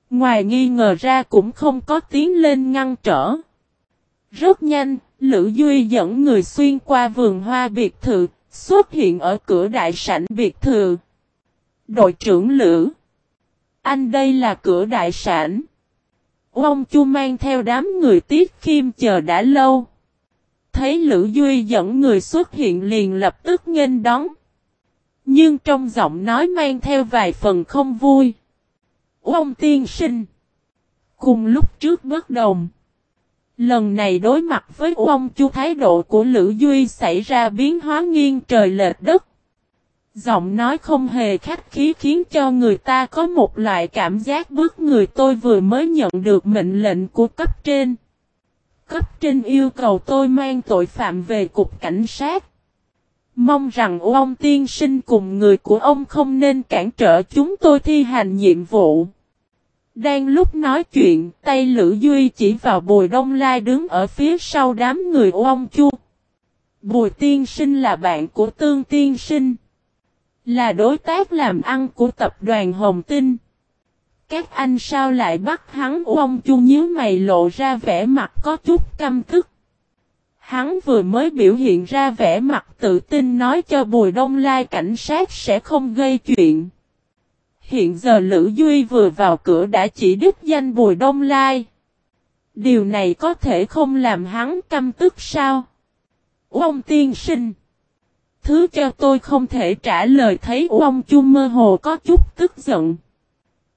Ngoài nghi ngờ ra cũng không có tiếng lên ngăn trở. Rất nhanh, Lữ Duy dẫn người xuyên qua vườn hoa biệt thự, xuất hiện ở cửa đại sảnh biệt thự. Đội trưởng Lữ Anh đây là cửa đại sảnh. Ông Chu mang theo đám người tiết khiêm chờ đã lâu. Thấy Lữ Duy dẫn người xuất hiện liền lập tức nghênh đón. Nhưng trong giọng nói mang theo vài phần không vui. Ông tiên sinh. Cùng lúc trước bất đồng. Lần này đối mặt với ông chu thái độ của Lữ Duy xảy ra biến hóa nghiêng trời lệch đất. Giọng nói không hề khách khí khiến cho người ta có một loại cảm giác bước người tôi vừa mới nhận được mệnh lệnh của cấp trên. Cấp trên yêu cầu tôi mang tội phạm về cục cảnh sát. Mong rằng ông tiên sinh cùng người của ông không nên cản trở chúng tôi thi hành nhiệm vụ. Đang lúc nói chuyện, tay Lữ Duy chỉ vào Bùi Đông Lai đứng ở phía sau đám người ông Chu. Bùi tiên sinh là bạn của Tương tiên sinh. Là đối tác làm ăn của tập đoàn Hồng Tinh. Các anh sao lại bắt hắn ông Chu nhíu mày lộ ra vẻ mặt có chút căm tức. Hắn vừa mới biểu hiện ra vẻ mặt tự tin nói cho Bùi Đông Lai cảnh sát sẽ không gây chuyện. Hiện giờ Lữ Duy vừa vào cửa đã chỉ đích danh Bùi Đông Lai. Điều này có thể không làm hắn căm tức sao? Ông tiên sinh. Thứ cho tôi không thể trả lời thấy ông chu mơ hồ có chút tức giận.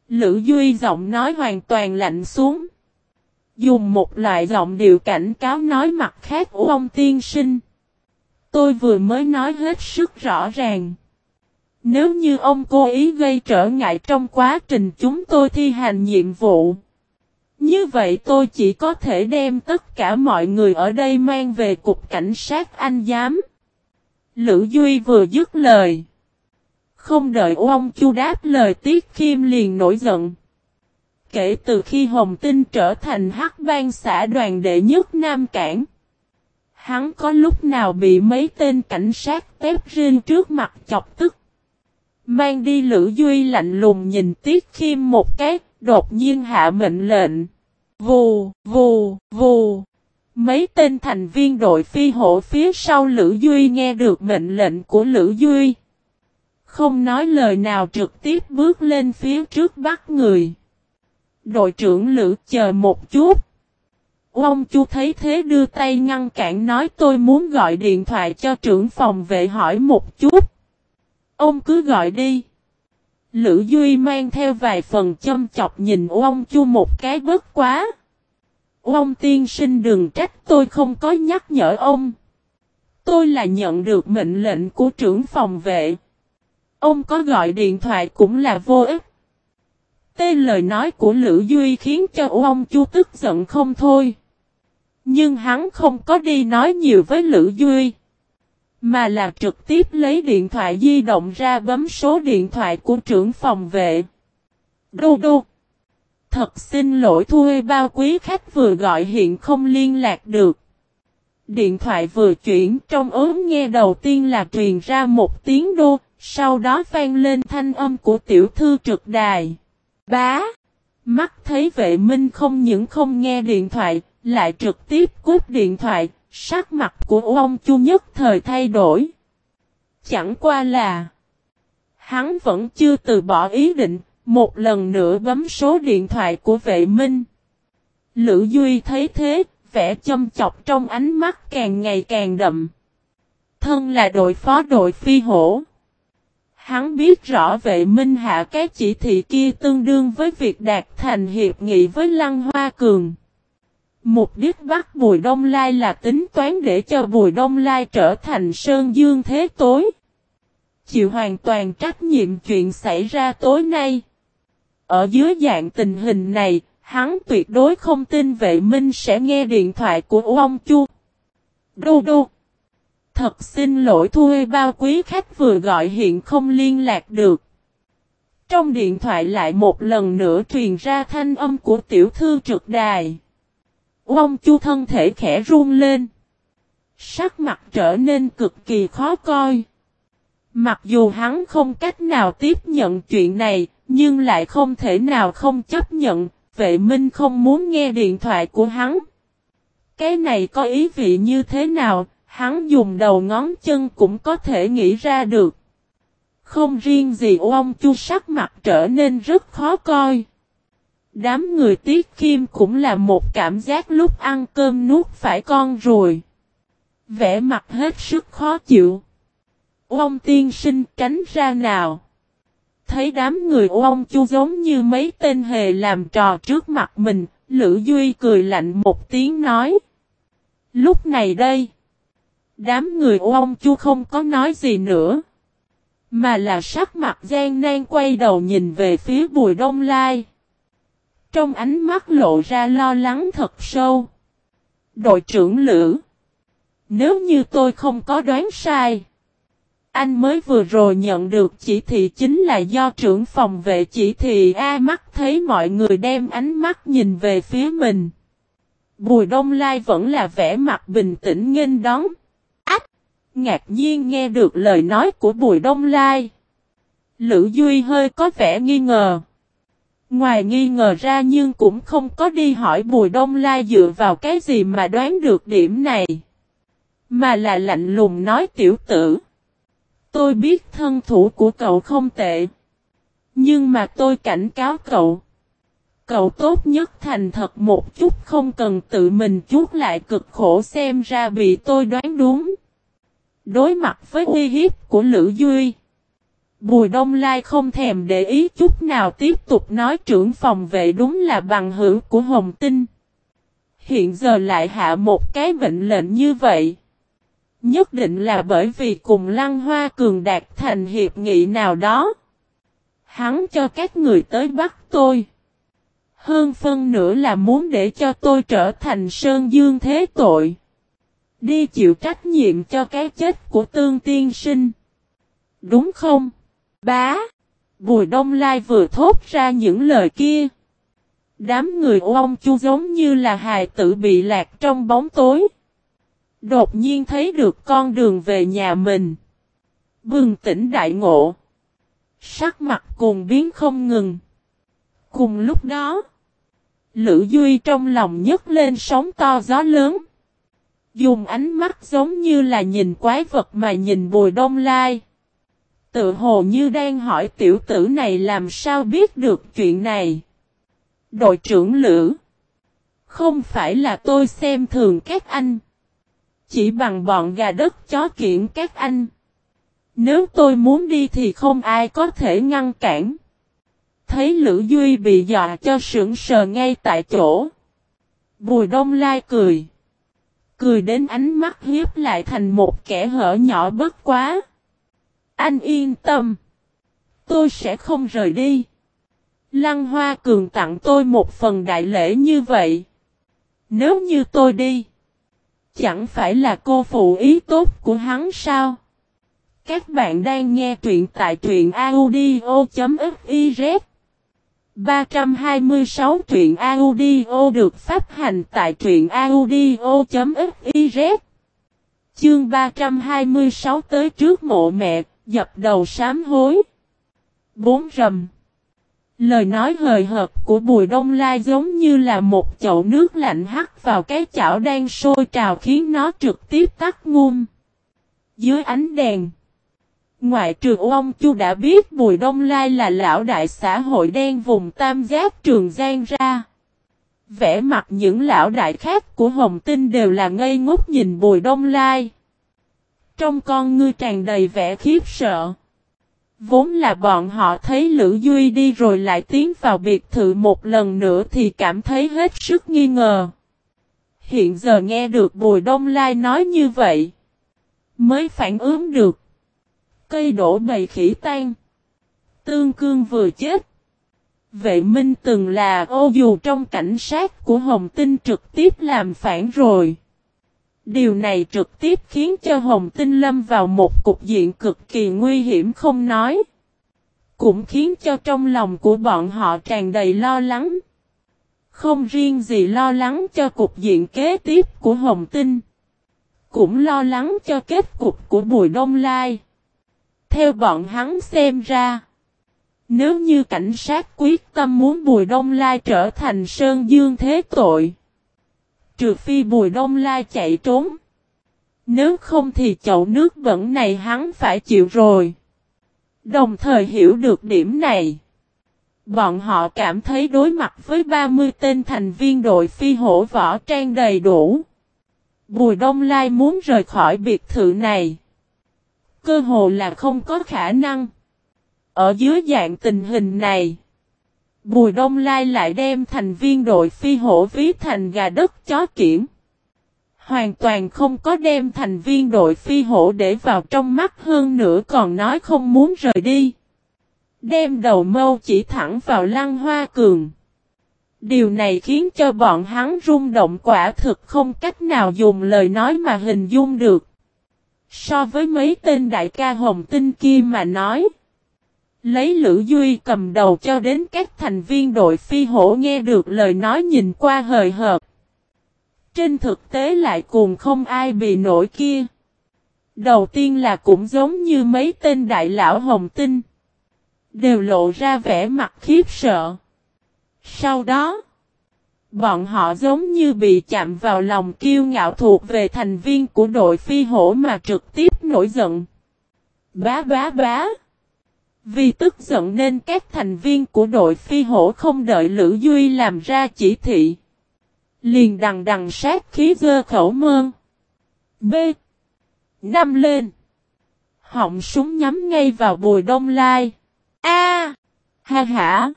Lữ Duy giọng nói hoàn toàn lạnh xuống. Dùng một loại giọng điệu cảnh cáo nói mặt khác ông tiên sinh. Tôi vừa mới nói hết sức rõ ràng. Nếu như ông cố ý gây trở ngại trong quá trình chúng tôi thi hành nhiệm vụ. Như vậy tôi chỉ có thể đem tất cả mọi người ở đây mang về cục cảnh sát anh giám. Lữ Duy vừa dứt lời. Không đợi ông chu đáp lời Tiết Khiêm liền nổi giận. Kể từ khi Hồng Tinh trở thành hắc ban xã đoàn đệ nhất Nam Cảng. Hắn có lúc nào bị mấy tên cảnh sát tép riêng trước mặt chọc tức. Mang đi Lữ Duy lạnh lùng nhìn Tiết Khiêm một cái, đột nhiên hạ mệnh lệnh. Vù, vù, vù. Mấy tên thành viên đội phi hộ phía sau Lữ Duy nghe được mệnh lệnh của Lữ Duy. Không nói lời nào trực tiếp bước lên phía trước bắt người. Đội trưởng Lữ chờ một chút. Ông chu thấy thế đưa tay ngăn cản nói tôi muốn gọi điện thoại cho trưởng phòng vệ hỏi một chút. Ông cứ gọi đi. Lữ Duy mang theo vài phần châm chọc nhìn ông chu một cái bất quá. Ông tiên sinh đừng trách tôi không có nhắc nhở ông. Tôi là nhận được mệnh lệnh của trưởng phòng vệ. Ông có gọi điện thoại cũng là vô ích. Tên lời nói của Lữ Duy khiến cho ông chu tức giận không thôi. Nhưng hắn không có đi nói nhiều với Lữ Duy. Mà là trực tiếp lấy điện thoại di động ra bấm số điện thoại của trưởng phòng vệ. Đô đô. Thật xin lỗi thuê bao quý khách vừa gọi hiện không liên lạc được. Điện thoại vừa chuyển trong ốm nghe đầu tiên là truyền ra một tiếng đô, sau đó vang lên thanh âm của tiểu thư trực đài. Bá! Mắt thấy vệ minh không những không nghe điện thoại, lại trực tiếp cúp điện thoại, sắc mặt của ông chu nhất thời thay đổi. Chẳng qua là hắn vẫn chưa từ bỏ ý định, một lần nữa bấm số điện thoại của vệ minh. Lữ Duy thấy thế, vẻ châm chọc trong ánh mắt càng ngày càng đậm. Thân là đội phó đội phi hổ. Hắn biết rõ vệ minh hạ cái chỉ thị kia tương đương với việc đạt thành hiệp nghị với Lăng Hoa Cường. Mục đích bắt Bùi Đông Lai là tính toán để cho Bùi Đông Lai trở thành Sơn Dương thế tối. Chịu hoàn toàn trách nhiệm chuyện xảy ra tối nay. Ở dưới dạng tình hình này, hắn tuyệt đối không tin vệ minh sẽ nghe điện thoại của ông Chu. Đô đô. Thật xin lỗi thuê bao quý khách vừa gọi hiện không liên lạc được. Trong điện thoại lại một lần nữa truyền ra thanh âm của tiểu thư trực đài. Ông chu thân thể khẽ run lên. Sắc mặt trở nên cực kỳ khó coi. Mặc dù hắn không cách nào tiếp nhận chuyện này, nhưng lại không thể nào không chấp nhận, vệ minh không muốn nghe điện thoại của hắn. Cái này có ý vị như thế nào, hắn dùng đầu ngón chân cũng có thể nghĩ ra được. Không riêng gì ông chu sắc mặt trở nên rất khó coi. Đám người tiết kim cũng là một cảm giác lúc ăn cơm nuốt phải con rồi. Vẽ mặt hết sức khó chịu. Ông tiên sinh tránh ra nào. Thấy đám người ông chu giống như mấy tên hề làm trò trước mặt mình, Lữ Duy cười lạnh một tiếng nói. Lúc này đây, đám người ông chu không có nói gì nữa. Mà là sắc mặt gian nan quay đầu nhìn về phía bùi đông lai. Trong ánh mắt lộ ra lo lắng thật sâu. Đội trưởng Lữ. Nếu như tôi không có đoán sai. Anh mới vừa rồi nhận được chỉ thị chính là do trưởng phòng vệ chỉ thị A mắt thấy mọi người đem ánh mắt nhìn về phía mình. Bùi Đông Lai vẫn là vẻ mặt bình tĩnh nghênh đón. Ách! Ngạc nhiên nghe được lời nói của Bùi Đông Lai. Lữ Duy hơi có vẻ nghi ngờ. Ngoài nghi ngờ ra nhưng cũng không có đi hỏi Bùi Đông Lai dựa vào cái gì mà đoán được điểm này. Mà là lạnh lùng nói tiểu tử. Tôi biết thân thủ của cậu không tệ. Nhưng mà tôi cảnh cáo cậu. Cậu tốt nhất thành thật một chút không cần tự mình chút lại cực khổ xem ra bị tôi đoán đúng. Đối mặt với uy hiếp của Lữ Duy. Bùi Đông Lai không thèm để ý chút nào tiếp tục nói trưởng phòng vệ đúng là bằng hữu của Hồng Tinh. Hiện giờ lại hạ một cái bệnh lệnh như vậy. Nhất định là bởi vì cùng Lăng Hoa Cường đạt thành hiệp nghị nào đó. Hắn cho các người tới bắt tôi. Hơn phân nữa là muốn để cho tôi trở thành Sơn Dương thế tội. Đi chịu trách nhiệm cho cái chết của tương tiên sinh. Đúng không? Bá! Bùi Đông Lai vừa thốt ra những lời kia. Đám người ông chu giống như là hài tử bị lạc trong bóng tối. Đột nhiên thấy được con đường về nhà mình. Bừng tỉnh đại ngộ. Sắc mặt cùng biến không ngừng. Cùng lúc đó, Lữ Duy trong lòng nhấc lên sóng to gió lớn. Dùng ánh mắt giống như là nhìn quái vật mà nhìn bùi đông lai. Tự hồ như đang hỏi tiểu tử này làm sao biết được chuyện này. Đội trưởng Lữ. Không phải là tôi xem thường các anh. Chỉ bằng bọn gà đất chó kiện các anh. Nếu tôi muốn đi thì không ai có thể ngăn cản. Thấy Lữ Duy bị dọa cho sững sờ ngay tại chỗ. Bùi Đông Lai cười. Cười đến ánh mắt hiếp lại thành một kẻ hở nhỏ bất quá. Anh yên tâm. Tôi sẽ không rời đi. Lăng Hoa Cường tặng tôi một phần đại lễ như vậy. Nếu như tôi đi. Chẳng phải là cô phụ ý tốt của hắn sao? Các bạn đang nghe truyện tại truyện audio.fiz 326 truyện audio được phát hành tại truyện audio.fiz Chương 326 tới trước mộ mẹ, dập đầu sám hối. Bốn rầm Lời nói hời hợt của Bùi Đông Lai giống như là một chậu nước lạnh hắt vào cái chảo đang sôi trào khiến nó trực tiếp tắt ngum. Dưới ánh đèn, Ngoại trừ ông Chu đã biết Bùi Đông Lai là lão đại xã hội đen vùng Tam Giác Trường Giang ra. Vẽ mặt những lão đại khác của Hồng Tinh đều là ngây ngốc nhìn Bùi Đông Lai. Trong con ngươi tràn đầy vẻ khiếp sợ. Vốn là bọn họ thấy Lữ Duy đi rồi lại tiến vào biệt thự một lần nữa thì cảm thấy hết sức nghi ngờ. Hiện giờ nghe được Bùi Đông Lai nói như vậy. Mới phản ứng được. Cây đổ bầy khỉ tan. Tương cương vừa chết. Vệ minh từng là ô dù trong cảnh sát của Hồng Tinh trực tiếp làm phản rồi. Điều này trực tiếp khiến cho Hồng Tinh lâm vào một cục diện cực kỳ nguy hiểm không nói. Cũng khiến cho trong lòng của bọn họ tràn đầy lo lắng. Không riêng gì lo lắng cho cục diện kế tiếp của Hồng Tinh. Cũng lo lắng cho kết cục của Bùi Đông Lai. Theo bọn hắn xem ra. Nếu như cảnh sát quyết tâm muốn Bùi Đông Lai trở thành Sơn Dương thế tội. Trừ phi Bùi Đông Lai chạy trốn. Nếu không thì chậu nước bẩn này hắn phải chịu rồi. Đồng thời hiểu được điểm này. Bọn họ cảm thấy đối mặt với 30 tên thành viên đội phi hổ võ trang đầy đủ. Bùi Đông Lai muốn rời khỏi biệt thự này. Cơ hồ là không có khả năng. Ở dưới dạng tình hình này. Bùi Đông Lai lại đem thành viên đội phi hổ ví thành gà đất chó kiển. Hoàn toàn không có đem thành viên đội phi hổ để vào trong mắt hơn nữa còn nói không muốn rời đi. Đem đầu mâu chỉ thẳng vào lăng hoa cường. Điều này khiến cho bọn hắn rung động quả thực không cách nào dùng lời nói mà hình dung được. So với mấy tên đại ca hồng tinh kia mà nói. Lấy Lữ Duy cầm đầu cho đến các thành viên đội phi hổ nghe được lời nói nhìn qua hời hợt. Trên thực tế lại cùng không ai bị nổi kia. Đầu tiên là cũng giống như mấy tên đại lão hồng tinh. Đều lộ ra vẻ mặt khiếp sợ. Sau đó, bọn họ giống như bị chạm vào lòng kiêu ngạo thuộc về thành viên của đội phi hổ mà trực tiếp nổi giận. Bá bá bá. Vì tức giận nên các thành viên của đội phi hổ không đợi Lữ Duy làm ra chỉ thị. Liền đằng đằng sát khí dơ khẩu mơn. B. Năm lên. Họng súng nhắm ngay vào bùi đông lai. A. Ha hả.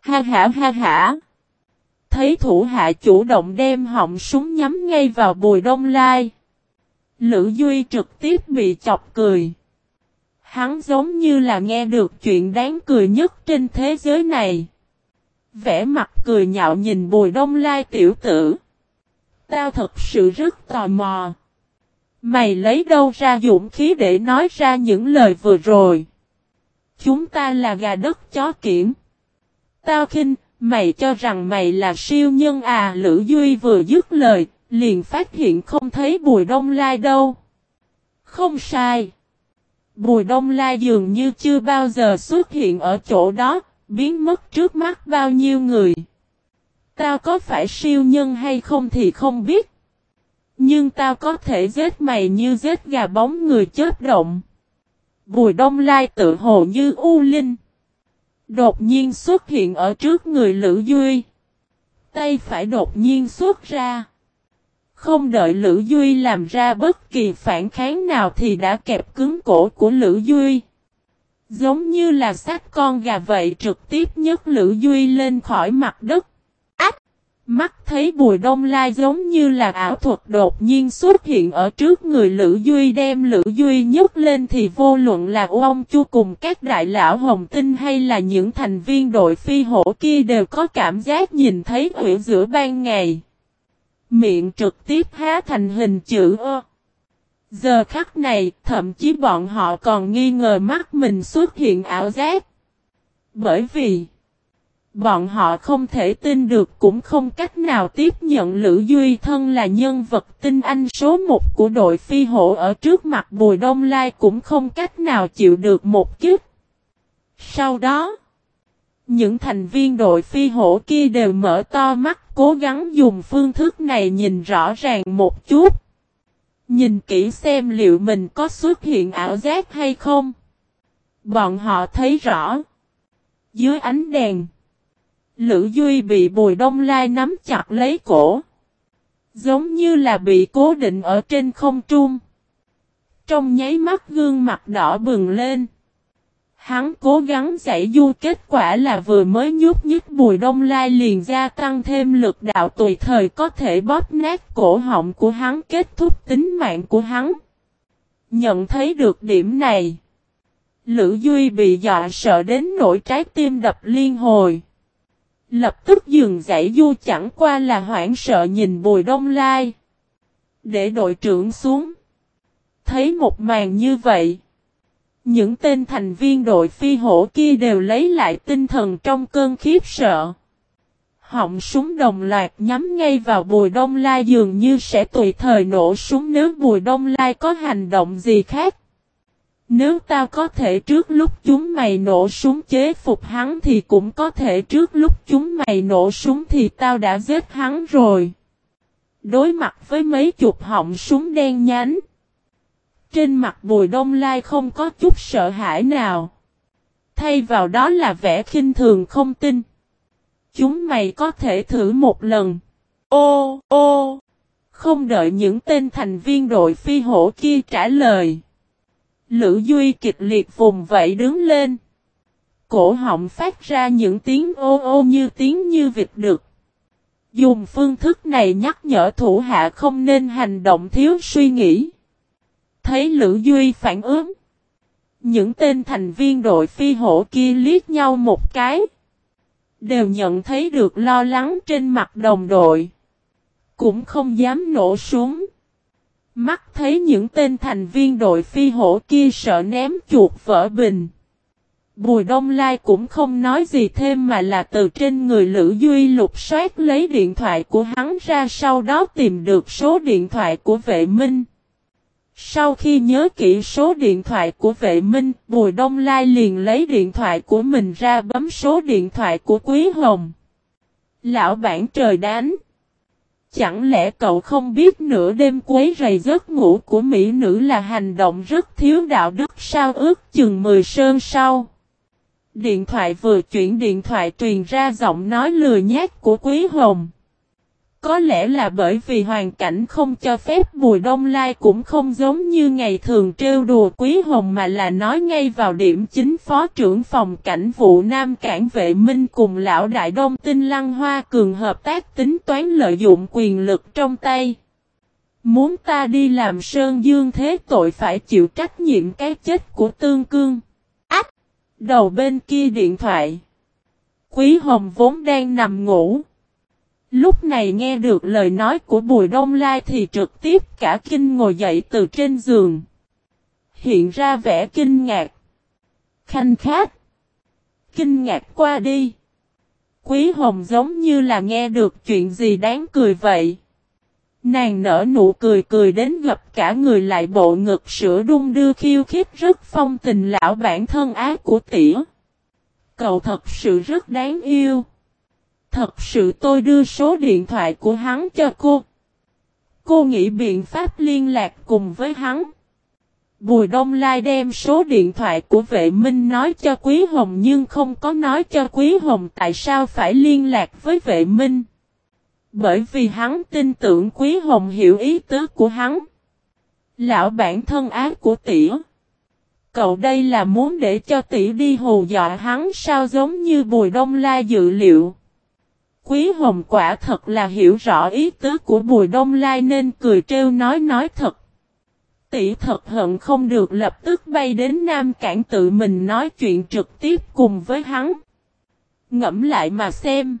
Ha hả ha hả. Thấy thủ hạ chủ động đem họng súng nhắm ngay vào bùi đông lai. Lữ Duy trực tiếp bị chọc cười. Hắn giống như là nghe được chuyện đáng cười nhất trên thế giới này. Vẽ mặt cười nhạo nhìn bùi đông lai tiểu tử. Tao thật sự rất tò mò. Mày lấy đâu ra dũng khí để nói ra những lời vừa rồi. Chúng ta là gà đất chó kiển. Tao khinh, mày cho rằng mày là siêu nhân à Lữ Duy vừa dứt lời, liền phát hiện không thấy bùi đông lai đâu. Không sai. Bùi đông lai dường như chưa bao giờ xuất hiện ở chỗ đó, biến mất trước mắt bao nhiêu người. Tao có phải siêu nhân hay không thì không biết. Nhưng tao có thể giết mày như giết gà bóng người chết động. Bùi đông lai tự hồ như U Linh. Đột nhiên xuất hiện ở trước người Lữ Duy. Tay phải đột nhiên xuất ra. Không đợi Lữ Duy làm ra bất kỳ phản kháng nào thì đã kẹp cứng cổ của Lữ Duy. Giống như là sát con gà vậy trực tiếp nhấc Lữ Duy lên khỏi mặt đất. Ách! Mắt thấy Bùi Đông Lai giống như là ảo thuật đột nhiên xuất hiện ở trước người Lữ Duy đem Lữ Duy nhấc lên thì vô luận là ông chu cùng các đại lão hồng tinh hay là những thành viên đội phi hổ kia đều có cảm giác nhìn thấy quỷ giữa ban ngày. Miệng trực tiếp há thành hình chữ ơ. Giờ khắc này, thậm chí bọn họ còn nghi ngờ mắt mình xuất hiện ảo giác. Bởi vì, bọn họ không thể tin được cũng không cách nào tiếp nhận Lữ Duy Thân là nhân vật tinh anh số một của đội phi hộ ở trước mặt Bùi Đông Lai cũng không cách nào chịu được một chút. Sau đó, những thành viên đội phi hổ kia đều mở to mắt, cố gắng dùng phương thức này nhìn rõ ràng một chút. Nhìn kỹ xem liệu mình có xuất hiện ảo giác hay không. Bọn họ thấy rõ. Dưới ánh đèn. Lữ Duy bị Bùi Đông Lai nắm chặt lấy cổ. Giống như là bị cố định ở trên không trung. Trong nháy mắt gương mặt đỏ bừng lên. Hắn cố gắng giải du kết quả là vừa mới nhúc nhích bùi đông lai liền gia tăng thêm lực đạo tùy thời có thể bóp nát cổ họng của hắn, kết thúc tính mạng của hắn. Nhận thấy được điểm này. Lữ Duy bị dọa sợ đến nỗi trái tim đập liên hồi. Lập tức dừng giải du chẳng qua là hoảng sợ nhìn bùi đông lai. Để đội trưởng xuống. Thấy một màn như vậy. Những tên thành viên đội phi hổ kia đều lấy lại tinh thần trong cơn khiếp sợ. Họng súng đồng loạt nhắm ngay vào bùi đông lai dường như sẽ tùy thời nổ súng nếu bùi đông lai có hành động gì khác. Nếu tao có thể trước lúc chúng mày nổ súng chế phục hắn thì cũng có thể trước lúc chúng mày nổ súng thì tao đã giết hắn rồi. Đối mặt với mấy chục họng súng đen nhánh. Trên mặt bùi đông lai không có chút sợ hãi nào. Thay vào đó là vẻ khinh thường không tin. Chúng mày có thể thử một lần. Ô, ô. Không đợi những tên thành viên đội phi hổ kia trả lời. Lữ Duy kịch liệt vùng vẫy đứng lên. Cổ họng phát ra những tiếng ô ô như tiếng như vịt được. Dùng phương thức này nhắc nhở thủ hạ không nên hành động thiếu suy nghĩ. Thấy Lữ Duy phản ứng. Những tên thành viên đội phi hổ kia liếc nhau một cái. Đều nhận thấy được lo lắng trên mặt đồng đội. Cũng không dám nổ súng. Mắt thấy những tên thành viên đội phi hổ kia sợ ném chuột vỡ bình. Bùi Đông Lai cũng không nói gì thêm mà là từ trên người Lữ Duy lục soát lấy điện thoại của hắn ra sau đó tìm được số điện thoại của vệ minh. Sau khi nhớ kỹ số điện thoại của vệ minh, Bùi Đông Lai liền lấy điện thoại của mình ra bấm số điện thoại của Quý Hồng. Lão bản trời đánh. Chẳng lẽ cậu không biết nửa đêm quấy rầy giấc ngủ của mỹ nữ là hành động rất thiếu đạo đức sao ước chừng 10 sơn sau. Điện thoại vừa chuyển điện thoại truyền ra giọng nói lừa nhát của Quý Hồng. Có lẽ là bởi vì hoàn cảnh không cho phép Bùi Đông Lai cũng không giống như ngày thường trêu đùa Quý Hồng mà là nói ngay vào điểm chính phó trưởng phòng cảnh vụ Nam Cảng Vệ Minh cùng lão đại đông tinh Lăng Hoa Cường hợp tác tính toán lợi dụng quyền lực trong tay. Muốn ta đi làm Sơn Dương thế tội phải chịu trách nhiệm cái chết của Tương Cương. Ách! Đầu bên kia điện thoại. Quý Hồng vốn đang nằm ngủ. Lúc này nghe được lời nói của Bùi Đông Lai thì trực tiếp cả kinh ngồi dậy từ trên giường. Hiện ra vẻ kinh ngạc. Khanh khát. Kinh ngạc qua đi. Quý Hồng giống như là nghe được chuyện gì đáng cười vậy. Nàng nở nụ cười cười đến gặp cả người lại bộ ngực sữa đung đưa khiêu khích rất phong tình lão bản thân ác của tỉa. Cậu thật sự rất đáng yêu. Thật sự tôi đưa số điện thoại của hắn cho cô. Cô nghĩ biện pháp liên lạc cùng với hắn. Bùi Đông Lai đem số điện thoại của vệ minh nói cho Quý Hồng nhưng không có nói cho Quý Hồng tại sao phải liên lạc với vệ minh. Bởi vì hắn tin tưởng Quý Hồng hiểu ý tứ của hắn. Lão bản thân ác của tỉa. Cậu đây là muốn để cho Tỉ đi hù dọa hắn sao giống như Bùi Đông Lai dự liệu. Quý Hồng quả thật là hiểu rõ ý tứ của Bùi Đông Lai nên cười trêu nói nói thật. Tỷ thật hận không được lập tức bay đến Nam Cảng tự mình nói chuyện trực tiếp cùng với hắn. Ngẫm lại mà xem.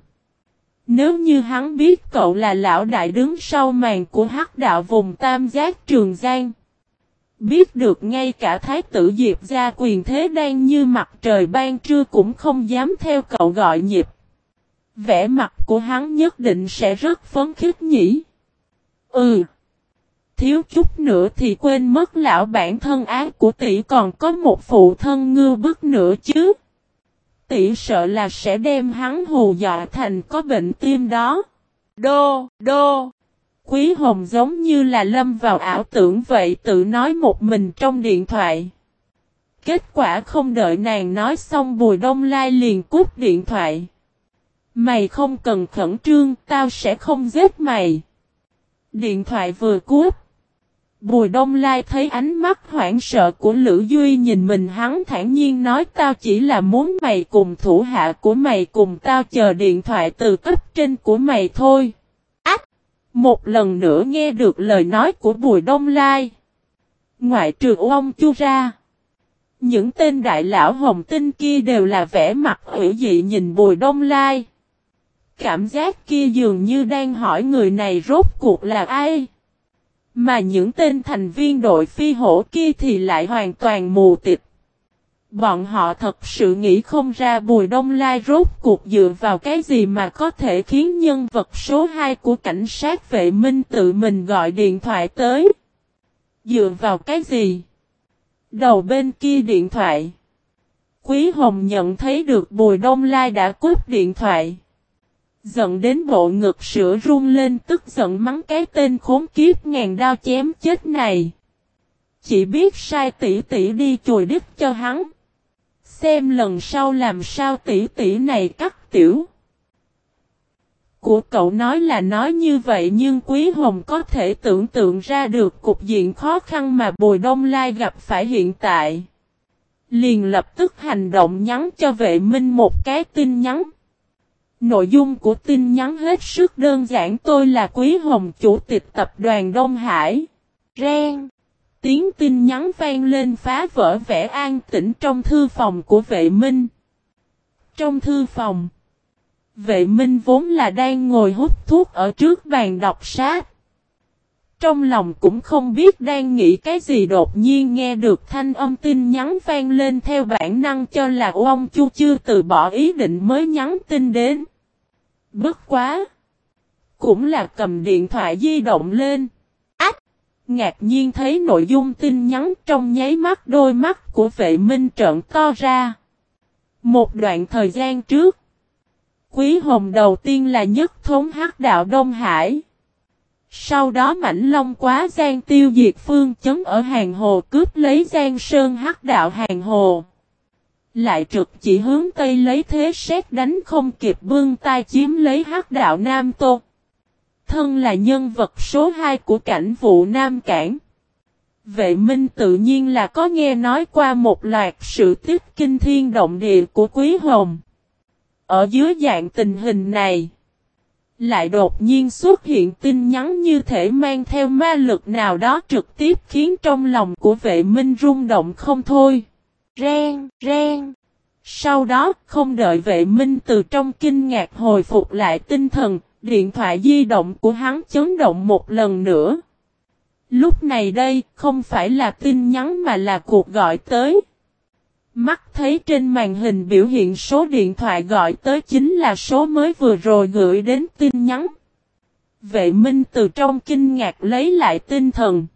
Nếu như hắn biết cậu là lão đại đứng sau màn của hắc đạo vùng Tam Giác Trường Giang. Biết được ngay cả Thái tử Diệp gia quyền thế đang như mặt trời ban trưa cũng không dám theo cậu gọi nhịp. Vẻ mặt của hắn nhất định sẽ rất phấn khích nhỉ. Ừ. Thiếu chút nữa thì quên mất lão bản thân ác của tỷ còn có một phụ thân ngư bức nữa chứ. Tỷ sợ là sẽ đem hắn hù dọa thành có bệnh tim đó. Đô, đô. Quý Hồng giống như là lâm vào ảo tưởng vậy tự nói một mình trong điện thoại. Kết quả không đợi nàng nói xong Bùi Đông Lai liền cúp điện thoại. Mày không cần khẩn trương, tao sẽ không giết mày. Điện thoại vừa cúp. Bùi Đông Lai thấy ánh mắt hoảng sợ của Lữ Duy nhìn mình hắn thản nhiên nói tao chỉ là muốn mày cùng thủ hạ của mày cùng tao chờ điện thoại từ cấp trên của mày thôi. Ách! Một lần nữa nghe được lời nói của Bùi Đông Lai. Ngoại trừ ông chu ra. Những tên đại lão hồng tinh kia đều là vẻ mặt hữu dị nhìn Bùi Đông Lai. Cảm giác kia dường như đang hỏi người này rốt cuộc là ai. Mà những tên thành viên đội phi hổ kia thì lại hoàn toàn mù tịch. Bọn họ thật sự nghĩ không ra Bùi Đông Lai rốt cuộc dựa vào cái gì mà có thể khiến nhân vật số 2 của cảnh sát vệ minh tự mình gọi điện thoại tới. Dựa vào cái gì? Đầu bên kia điện thoại. Quý Hồng nhận thấy được Bùi Đông Lai đã cúp điện thoại. Giận đến bộ ngực sữa run lên, tức giận mắng cái tên khốn kiếp ngàn đao chém chết này. Chỉ biết sai tỷ tỷ đi chùi đứt cho hắn. Xem lần sau làm sao tỷ tỷ này cắt tiểu. Của cậu nói là nói như vậy nhưng Quý Hồng có thể tưởng tượng ra được cục diện khó khăn mà Bùi Đông Lai gặp phải hiện tại. Liền lập tức hành động nhắn cho vệ minh một cái tin nhắn. Nội dung của tin nhắn hết sức đơn giản tôi là Quý Hồng Chủ tịch Tập đoàn Đông Hải. Ren. Tiếng tin nhắn vang lên phá vỡ vẻ an tĩnh trong thư phòng của vệ minh. Trong thư phòng, vệ minh vốn là đang ngồi hút thuốc ở trước bàn đọc sách. Trong lòng cũng không biết đang nghĩ cái gì đột nhiên nghe được thanh âm tin nhắn vang lên theo bản năng cho là ông Chu chưa từ bỏ ý định mới nhắn tin đến. Bất quá! Cũng là cầm điện thoại di động lên. Ách! Ngạc nhiên thấy nội dung tin nhắn trong nháy mắt đôi mắt của vệ minh trợn to ra. Một đoạn thời gian trước. Quý Hồng đầu tiên là nhất thống hắc đạo Đông Hải. Sau đó mảnh long quá gian tiêu diệt phương chấn ở hàng hồ cướp lấy gian sơn hắc đạo hàng hồ. Lại trực chỉ hướng Tây lấy thế xét đánh không kịp bương tay chiếm lấy hắc đạo Nam Tô. Thân là nhân vật số 2 của cảnh vụ Nam Cảng. Vệ minh tự nhiên là có nghe nói qua một loạt sự tích kinh thiên động địa của Quý Hồng. Ở dưới dạng tình hình này, lại đột nhiên xuất hiện tin nhắn như thể mang theo ma lực nào đó trực tiếp khiến trong lòng của vệ minh rung động không thôi. Ren, ren. Sau đó, không đợi vệ minh từ trong kinh ngạc hồi phục lại tinh thần, điện thoại di động của hắn chấn động một lần nữa. Lúc này đây, không phải là tin nhắn mà là cuộc gọi tới. Mắt thấy trên màn hình biểu hiện số điện thoại gọi tới chính là số mới vừa rồi gửi đến tin nhắn. Vệ minh từ trong kinh ngạc lấy lại tinh thần.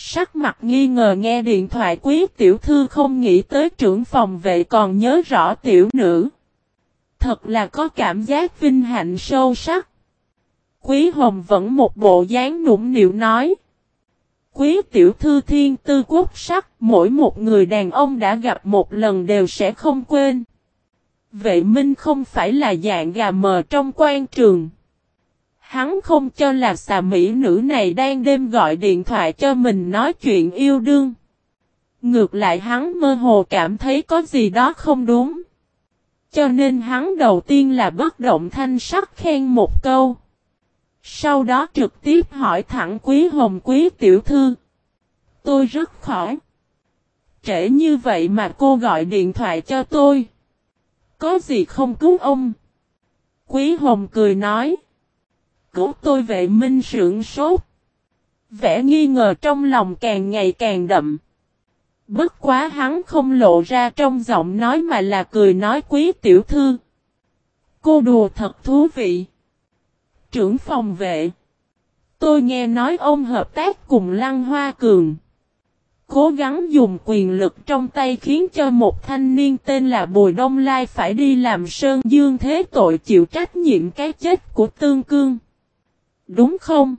Sắc mặt nghi ngờ nghe điện thoại quý tiểu thư không nghĩ tới trưởng phòng vệ còn nhớ rõ tiểu nữ. Thật là có cảm giác vinh hạnh sâu sắc. Quý hồng vẫn một bộ dáng nũng nịu nói. Quý tiểu thư thiên tư quốc sắc, mỗi một người đàn ông đã gặp một lần đều sẽ không quên. Vệ minh không phải là dạng gà mờ trong quan trường. Hắn không cho là xà mỹ nữ này đang đêm gọi điện thoại cho mình nói chuyện yêu đương. Ngược lại hắn mơ hồ cảm thấy có gì đó không đúng. Cho nên hắn đầu tiên là bất động thanh sắc khen một câu. Sau đó trực tiếp hỏi thẳng quý hồng quý tiểu thư. Tôi rất khỏi. Trễ như vậy mà cô gọi điện thoại cho tôi. Có gì không cứu ông? Quý hồng cười nói. Cứu tôi vệ minh sưởng sốt. Vẻ nghi ngờ trong lòng càng ngày càng đậm. Bất quá hắn không lộ ra trong giọng nói mà là cười nói quý tiểu thư. Cô đùa thật thú vị trưởng phòng vệ. Tôi nghe nói ông hợp tác cùng Lăng Hoa Cường. Cố gắng dùng quyền lực trong tay khiến cho một thanh niên tên là Bùi Đông Lai phải đi làm Sơn Dương thế tội chịu trách nhiệm cái chết của Tương Cương. Đúng không?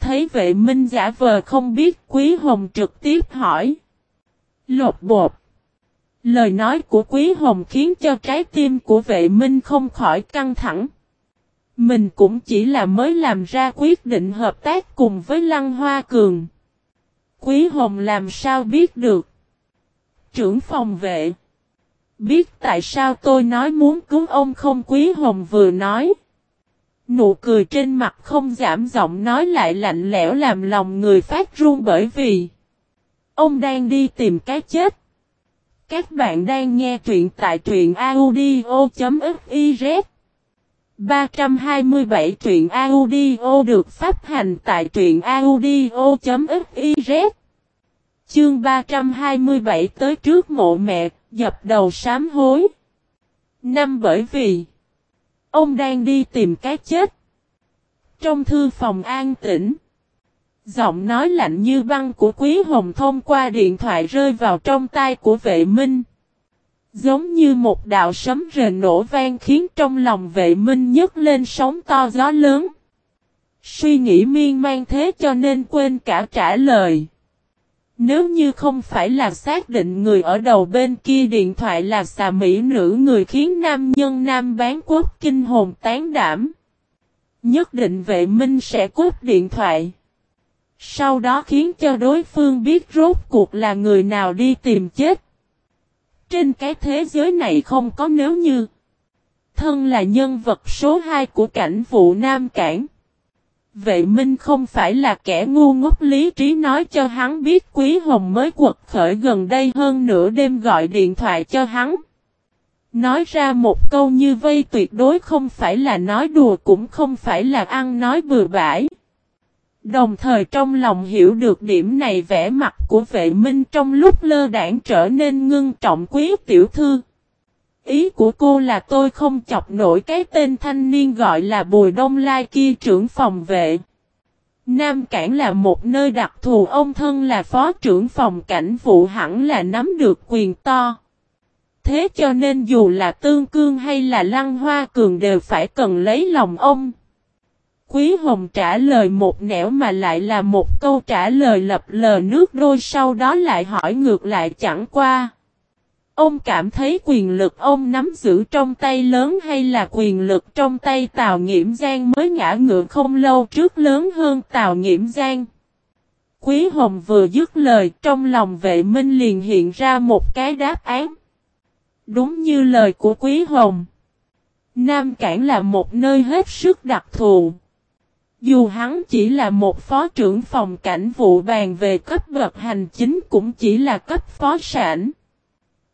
Thấy vệ minh giả vờ không biết, Quý Hồng trực tiếp hỏi. Lột bột. Lời nói của Quý Hồng khiến cho trái tim của vệ minh không khỏi căng thẳng. Mình cũng chỉ là mới làm ra quyết định hợp tác cùng với Lăng Hoa Cường. Quý Hồng làm sao biết được? Trưởng phòng vệ. Biết tại sao tôi nói muốn cứu ông không Quý Hồng vừa nói. Nụ cười trên mặt không giảm giọng nói lại lạnh lẽo làm lòng người phát run bởi vì Ông đang đi tìm cái chết. Các bạn đang nghe truyện tại truyện audio.fiz 327 truyện audio được phát hành tại truyện audio.fiz Chương 327 tới trước mộ mẹ, dập đầu sám hối. Năm bởi vì Ông đang đi tìm cái chết. Trong thư phòng an tĩnh, Giọng nói lạnh như băng của Quý Hồng thông qua điện thoại rơi vào trong tay của vệ minh. Giống như một đạo sấm rền nổ vang khiến trong lòng vệ minh nhấc lên sóng to gió lớn. Suy nghĩ miên man thế cho nên quên cả trả lời. Nếu như không phải là xác định người ở đầu bên kia điện thoại là xà mỹ nữ người khiến nam nhân nam bán quốc kinh hồn tán đảm. Nhất định vệ minh sẽ cút điện thoại. Sau đó khiến cho đối phương biết rốt cuộc là người nào đi tìm chết. Trên cái thế giới này không có nếu như. Thân là nhân vật số 2 của cảnh vụ Nam Cảng. Vệ Minh không phải là kẻ ngu ngốc lý trí nói cho hắn biết Quý Hồng mới quật khởi gần đây hơn nửa đêm gọi điện thoại cho hắn. Nói ra một câu như vây tuyệt đối không phải là nói đùa cũng không phải là ăn nói bừa bãi. Đồng thời trong lòng hiểu được điểm này vẻ mặt của vệ minh trong lúc lơ đảng trở nên ngưng trọng quý tiểu thư. Ý của cô là tôi không chọc nổi cái tên thanh niên gọi là Bùi Đông Lai kia trưởng phòng vệ. Nam Cảng là một nơi đặc thù, ông thân là phó trưởng phòng cảnh vụ hẳn là nắm được quyền to. Thế cho nên dù là Tương Cương hay là Lăng Hoa Cường đều phải cần lấy lòng ông. Quý Hồng trả lời một nẻo mà lại là một câu trả lời lập lờ nước đôi sau đó lại hỏi ngược lại chẳng qua. Ông cảm thấy quyền lực ông nắm giữ trong tay lớn hay là quyền lực trong tay Tào Nghiễm Giang mới ngã ngựa không lâu trước lớn hơn Tào Nghiễm Giang. Quý Hồng vừa dứt lời, trong lòng vệ minh liền hiện ra một cái đáp án. Đúng như lời của Quý Hồng. Nam Cảng là một nơi hết sức đặc thù. Dù hắn chỉ là một phó trưởng phòng cảnh vụ bàn về cấp bậc hành chính cũng chỉ là cấp phó sản.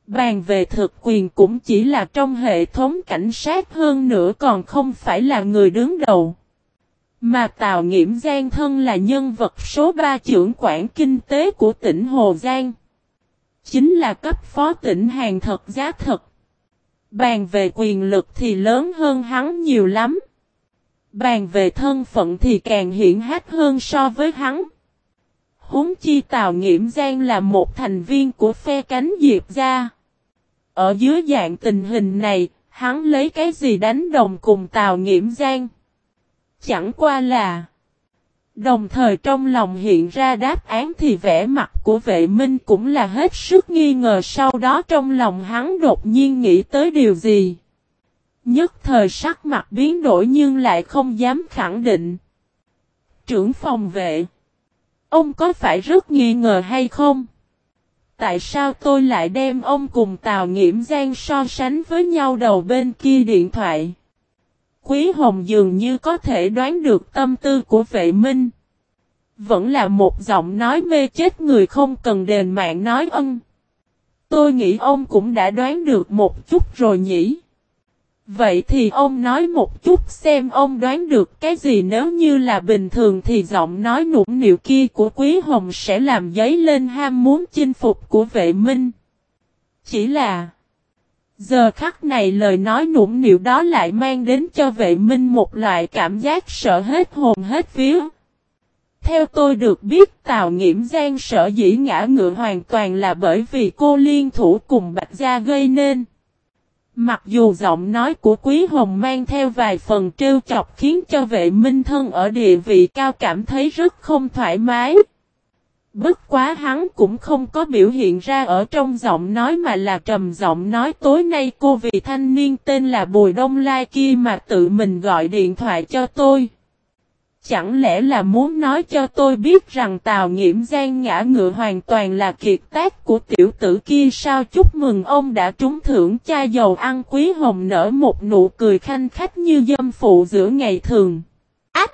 Bàn về thực quyền cũng chỉ là trong hệ thống cảnh sát hơn nữa còn không phải là người đứng đầu. Mà Tào Nghiễm Giang thân là nhân vật số 3 trưởng quản kinh tế của tỉnh Hồ Giang. Chính là cấp phó tỉnh hàng thật giá thật. Bàn về quyền lực thì lớn hơn hắn nhiều lắm. Bàn về thân phận thì càng hiển hách hơn so với hắn. Húng chi Tào Nghiễm Giang là một thành viên của phe cánh Diệp gia. Ở dưới dạng tình hình này, hắn lấy cái gì đánh đồng cùng Tào Nghiễm Giang? Chẳng qua là... Đồng thời trong lòng hiện ra đáp án thì vẻ mặt của vệ minh cũng là hết sức nghi ngờ sau đó trong lòng hắn đột nhiên nghĩ tới điều gì. Nhất thời sắc mặt biến đổi nhưng lại không dám khẳng định. Trưởng phòng vệ. Ông có phải rất nghi ngờ hay không? Tại sao tôi lại đem ông cùng Tào Nghiễm Giang so sánh với nhau đầu bên kia điện thoại? Quý Hồng dường như có thể đoán được tâm tư của vệ minh. Vẫn là một giọng nói mê chết người không cần đền mạng nói ân. Tôi nghĩ ông cũng đã đoán được một chút rồi nhỉ. Vậy thì ông nói một chút xem ông đoán được cái gì nếu như là bình thường thì giọng nói nũng nịu kia của Quý Hồng sẽ làm giấy lên ham muốn chinh phục của vệ minh. Chỉ là, giờ khắc này lời nói nũng nịu đó lại mang đến cho vệ minh một loại cảm giác sợ hết hồn hết vía. Theo tôi được biết, Tào Nghiễm Giang sợ dĩ ngã ngựa hoàn toàn là bởi vì cô liên thủ cùng Bạch Gia gây nên. Mặc dù giọng nói của Quý Hồng mang theo vài phần trêu chọc khiến cho vệ minh thân ở địa vị cao cảm thấy rất không thoải mái. Bất quá hắn cũng không có biểu hiện ra ở trong giọng nói mà là trầm giọng nói, tối nay cô vị thanh niên tên là Bùi Đông Lai kia mà tự mình gọi điện thoại cho tôi. Chẳng lẽ là muốn nói cho tôi biết rằng Tào Nghiễm Giang ngã ngựa hoàn toàn là kiệt tác của tiểu tử kia sao chúc mừng ông đã trúng thưởng cha dầu ăn quý hồng nở một nụ cười khanh khách như dâm phụ giữa ngày thường. Ách!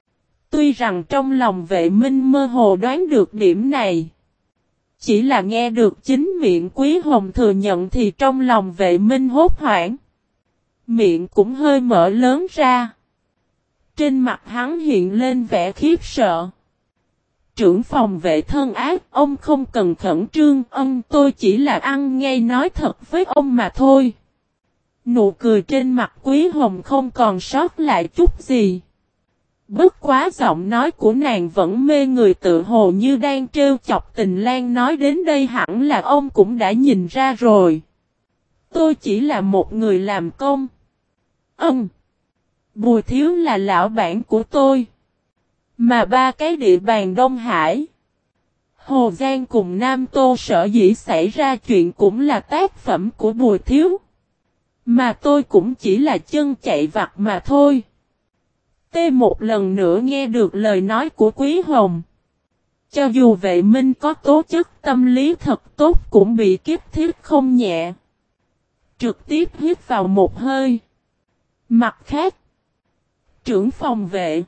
Tuy rằng trong lòng vệ minh mơ hồ đoán được điểm này. Chỉ là nghe được chính miệng quý hồng thừa nhận thì trong lòng vệ minh hốt hoảng. Miệng cũng hơi mở lớn ra. Trên mặt hắn hiện lên vẻ khiếp sợ. Trưởng phòng vệ thân ác, ông không cần khẩn trương, ông tôi chỉ là ăn ngay nói thật với ông mà thôi. Nụ cười trên mặt quý hồng không còn sót lại chút gì. Bất quá giọng nói của nàng vẫn mê người tự hồ như đang trêu chọc tình lan nói đến đây hẳn là ông cũng đã nhìn ra rồi. Tôi chỉ là một người làm công. Ông! Bùi thiếu là lão bản của tôi. Mà ba cái địa bàn Đông Hải. Hồ Giang cùng Nam Tô sở dĩ xảy ra chuyện cũng là tác phẩm của bùi thiếu. Mà tôi cũng chỉ là chân chạy vặt mà thôi. Tê một lần nữa nghe được lời nói của Quý Hồng. Cho dù vệ minh có tố chất tâm lý thật tốt cũng bị kiếp thiết không nhẹ. Trực tiếp hít vào một hơi. Mặt khác, trưởng phòng vệ.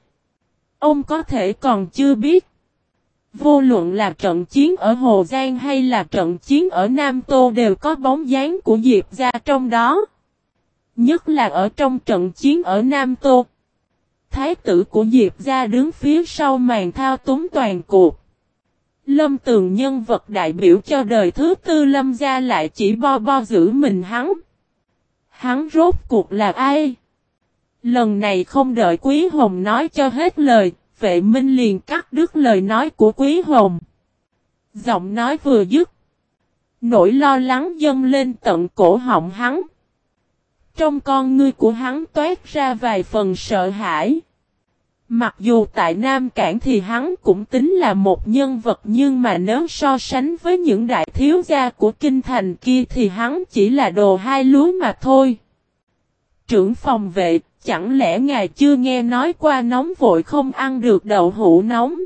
Ông có thể còn chưa biết. Vô luận là trận chiến ở Hồ Giang hay là trận chiến ở Nam Tô đều có bóng dáng của Diệp ra trong đó. Nhất là ở trong trận chiến ở Nam Tô. Thái tử của Diệp ra đứng phía sau màn thao túng toàn cuộc. Lâm Tường nhân vật đại biểu cho đời thứ tư Lâm gia lại chỉ bo bo giữ mình hắn. Hắn rốt cuộc là ai? Lần này không đợi Quý Hồng nói cho hết lời, vệ minh liền cắt đứt lời nói của Quý Hồng. Giọng nói vừa dứt. Nỗi lo lắng dâng lên tận cổ họng hắn. Trong con ngươi của hắn toát ra vài phần sợ hãi. Mặc dù tại Nam Cảng thì hắn cũng tính là một nhân vật nhưng mà nếu so sánh với những đại thiếu gia của kinh thành kia thì hắn chỉ là đồ hai lúa mà thôi. Trưởng phòng vệ, chẳng lẽ ngài chưa nghe nói qua nóng vội không ăn được đậu hũ nóng?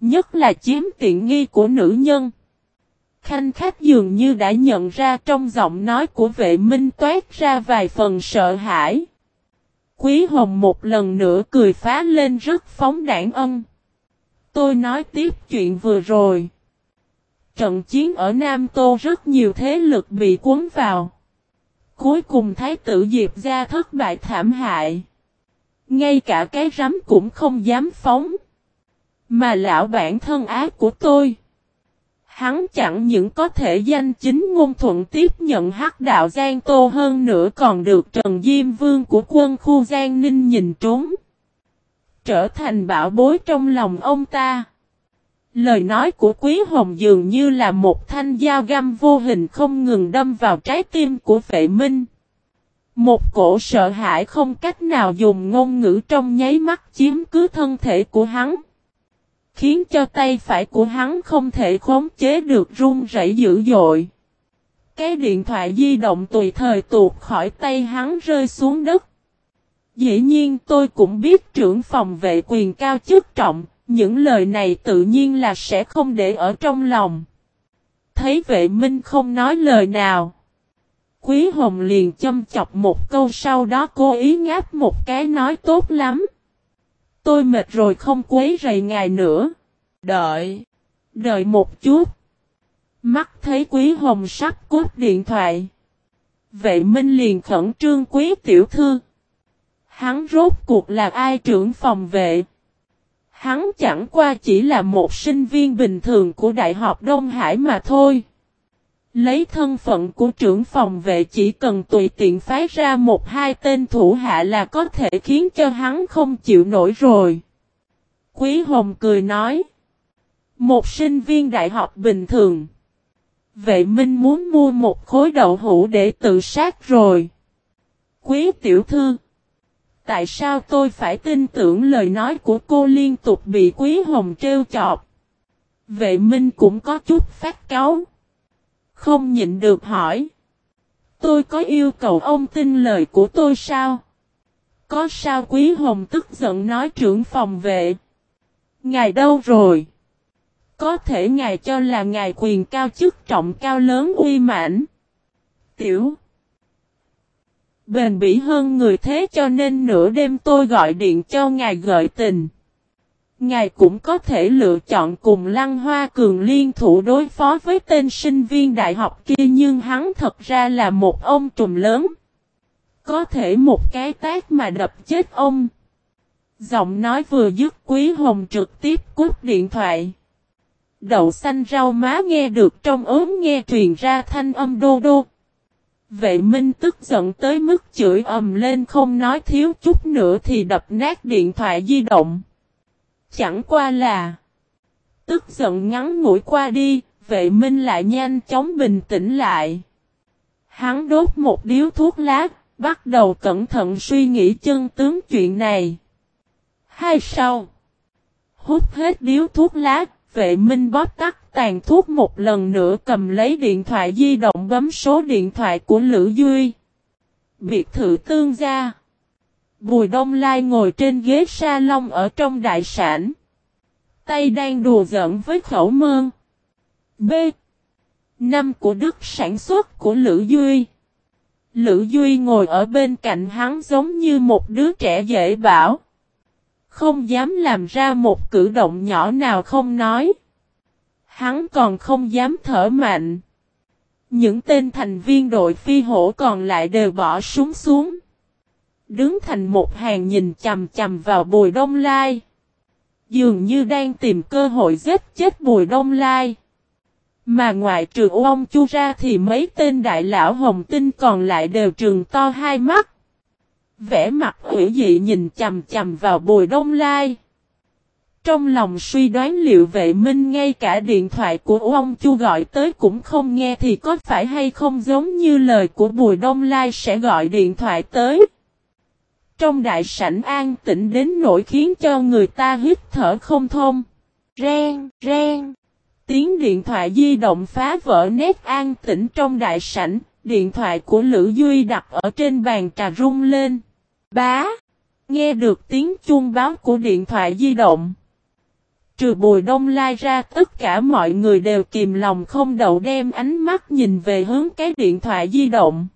Nhất là chiếm tiện nghi của nữ nhân. Khanh khách dường như đã nhận ra trong giọng nói của vệ minh toát ra vài phần sợ hãi. Quý Hồng một lần nữa cười phá lên rất phóng đảng ân. Tôi nói tiếp chuyện vừa rồi. Trận chiến ở Nam Tô rất nhiều thế lực bị cuốn vào. Cuối cùng Thái tử Diệp ra thất bại thảm hại. Ngay cả cái rắm cũng không dám phóng. Mà lão bản thân ác của tôi. Hắn chẳng những có thể danh chính ngôn thuận tiếp nhận hắc đạo Giang Tô hơn nữa còn được Trần Diêm Vương của quân khu Giang Ninh nhìn trốn. Trở thành bảo bối trong lòng ông ta. Lời nói của Quý Hồng dường như là một thanh dao găm vô hình không ngừng đâm vào trái tim của vệ minh. Một cổ sợ hãi không cách nào dùng ngôn ngữ trong nháy mắt chiếm cứ thân thể của hắn khiến cho tay phải của hắn không thể khống chế được run rẩy dữ dội. Cái điện thoại di động tùy thời tuột khỏi tay hắn rơi xuống đất. Dĩ nhiên tôi cũng biết trưởng phòng vệ quyền cao chức trọng, những lời này tự nhiên là sẽ không để ở trong lòng. Thấy vệ minh không nói lời nào. Quý Hồng liền châm chọc một câu sau đó cố ý ngáp một cái nói tốt lắm. Tôi mệt rồi không quấy rầy ngài nữa. Đợi. Đợi một chút. Mắt thấy quý hồng sắp cút điện thoại. Vệ minh liền khẩn trương quý tiểu thư. Hắn rốt cuộc là ai trưởng phòng vệ? Hắn chẳng qua chỉ là một sinh viên bình thường của Đại học Đông Hải mà thôi. Lấy thân phận của trưởng phòng vệ chỉ cần tùy tiện phái ra một hai tên thủ hạ là có thể khiến cho hắn không chịu nổi rồi. Quý Hồng cười nói. Một sinh viên đại học bình thường. Vệ Minh muốn mua một khối đậu hũ để tự sát rồi. Quý tiểu thư. Tại sao tôi phải tin tưởng lời nói của cô liên tục bị Quý Hồng trêu chọc? Vệ Minh cũng có chút phát cáu. Không nhịn được hỏi. Tôi có yêu cầu ông tin lời của tôi sao? Có sao Quý Hồng tức giận nói trưởng phòng vệ? Ngài đâu rồi? Có thể ngài cho là ngài quyền cao chức trọng cao lớn uy mãnh. Tiểu. Bền bỉ hơn người thế cho nên nửa đêm tôi gọi điện cho ngài gợi tình. Ngài cũng có thể lựa chọn cùng Lăng Hoa Cường liên thủ đối phó với tên sinh viên đại học kia nhưng hắn thật ra là một ông trùm lớn. Có thể một cái tác mà đập chết ông. Giọng nói vừa dứt Quý Hồng trực tiếp cút điện thoại. Đậu xanh rau má nghe được trong ốm nghe truyền ra thanh âm đô đô. Vệ minh tức giận tới mức chửi ầm lên không nói thiếu chút nữa thì đập nát điện thoại di động. Chẳng qua là Tức giận ngắn ngủi qua đi, vệ minh lại nhanh chóng bình tĩnh lại. Hắn đốt một điếu thuốc lá, bắt đầu cẩn thận suy nghĩ chân tướng chuyện này. Hai sau Hút hết điếu thuốc lá, Vệ Minh bóp tắt tàn thuốc một lần nữa cầm lấy điện thoại di động bấm số điện thoại của Lữ Duy. Biệt thự tương gia. Bùi Đông Lai ngồi trên ghế salon ở trong đại sản. Tay đang đùa giỡn với khẩu mơn. B. Năm của Đức sản xuất của Lữ Duy. Lữ Duy ngồi ở bên cạnh hắn giống như một đứa trẻ dễ bảo. Không dám làm ra một cử động nhỏ nào không nói. Hắn còn không dám thở mạnh. Những tên thành viên đội phi hổ còn lại đều bỏ súng xuống. Đứng thành một hàng nhìn chầm chầm vào bùi đông lai. Dường như đang tìm cơ hội giết chết bùi đông lai. Mà ngoại trừ ông chu ra thì mấy tên đại lão hồng tinh còn lại đều trừng to hai mắt vẻ mặt hủy dị nhìn chầm chầm vào bùi đông lai. Trong lòng suy đoán liệu vệ minh ngay cả điện thoại của ông chu gọi tới cũng không nghe thì có phải hay không giống như lời của bùi đông lai sẽ gọi điện thoại tới. Trong đại sảnh an tĩnh đến nỗi khiến cho người ta hít thở không thông. Ren, ren. Tiếng điện thoại di động phá vỡ nét an tĩnh trong đại sảnh, điện thoại của Lữ Duy đặt ở trên bàn trà rung lên. Bá! Nghe được tiếng chuông báo của điện thoại di động. Trừ bùi đông lai ra tất cả mọi người đều kìm lòng không đậu đem ánh mắt nhìn về hướng cái điện thoại di động.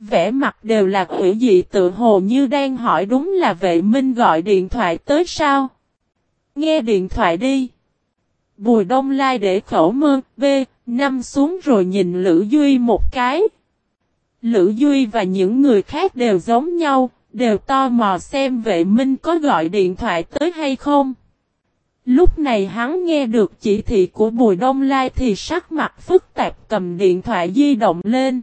Vẽ mặt đều là quỷ dị tự hồ như đang hỏi đúng là vệ minh gọi điện thoại tới sao. Nghe điện thoại đi. Bùi đông lai để khẩu mơ, b năm xuống rồi nhìn Lữ Duy một cái. Lữ Duy và những người khác đều giống nhau, đều to mò xem vệ minh có gọi điện thoại tới hay không. Lúc này hắn nghe được chỉ thị của Bùi Đông Lai thì sắc mặt phức tạp cầm điện thoại di động lên.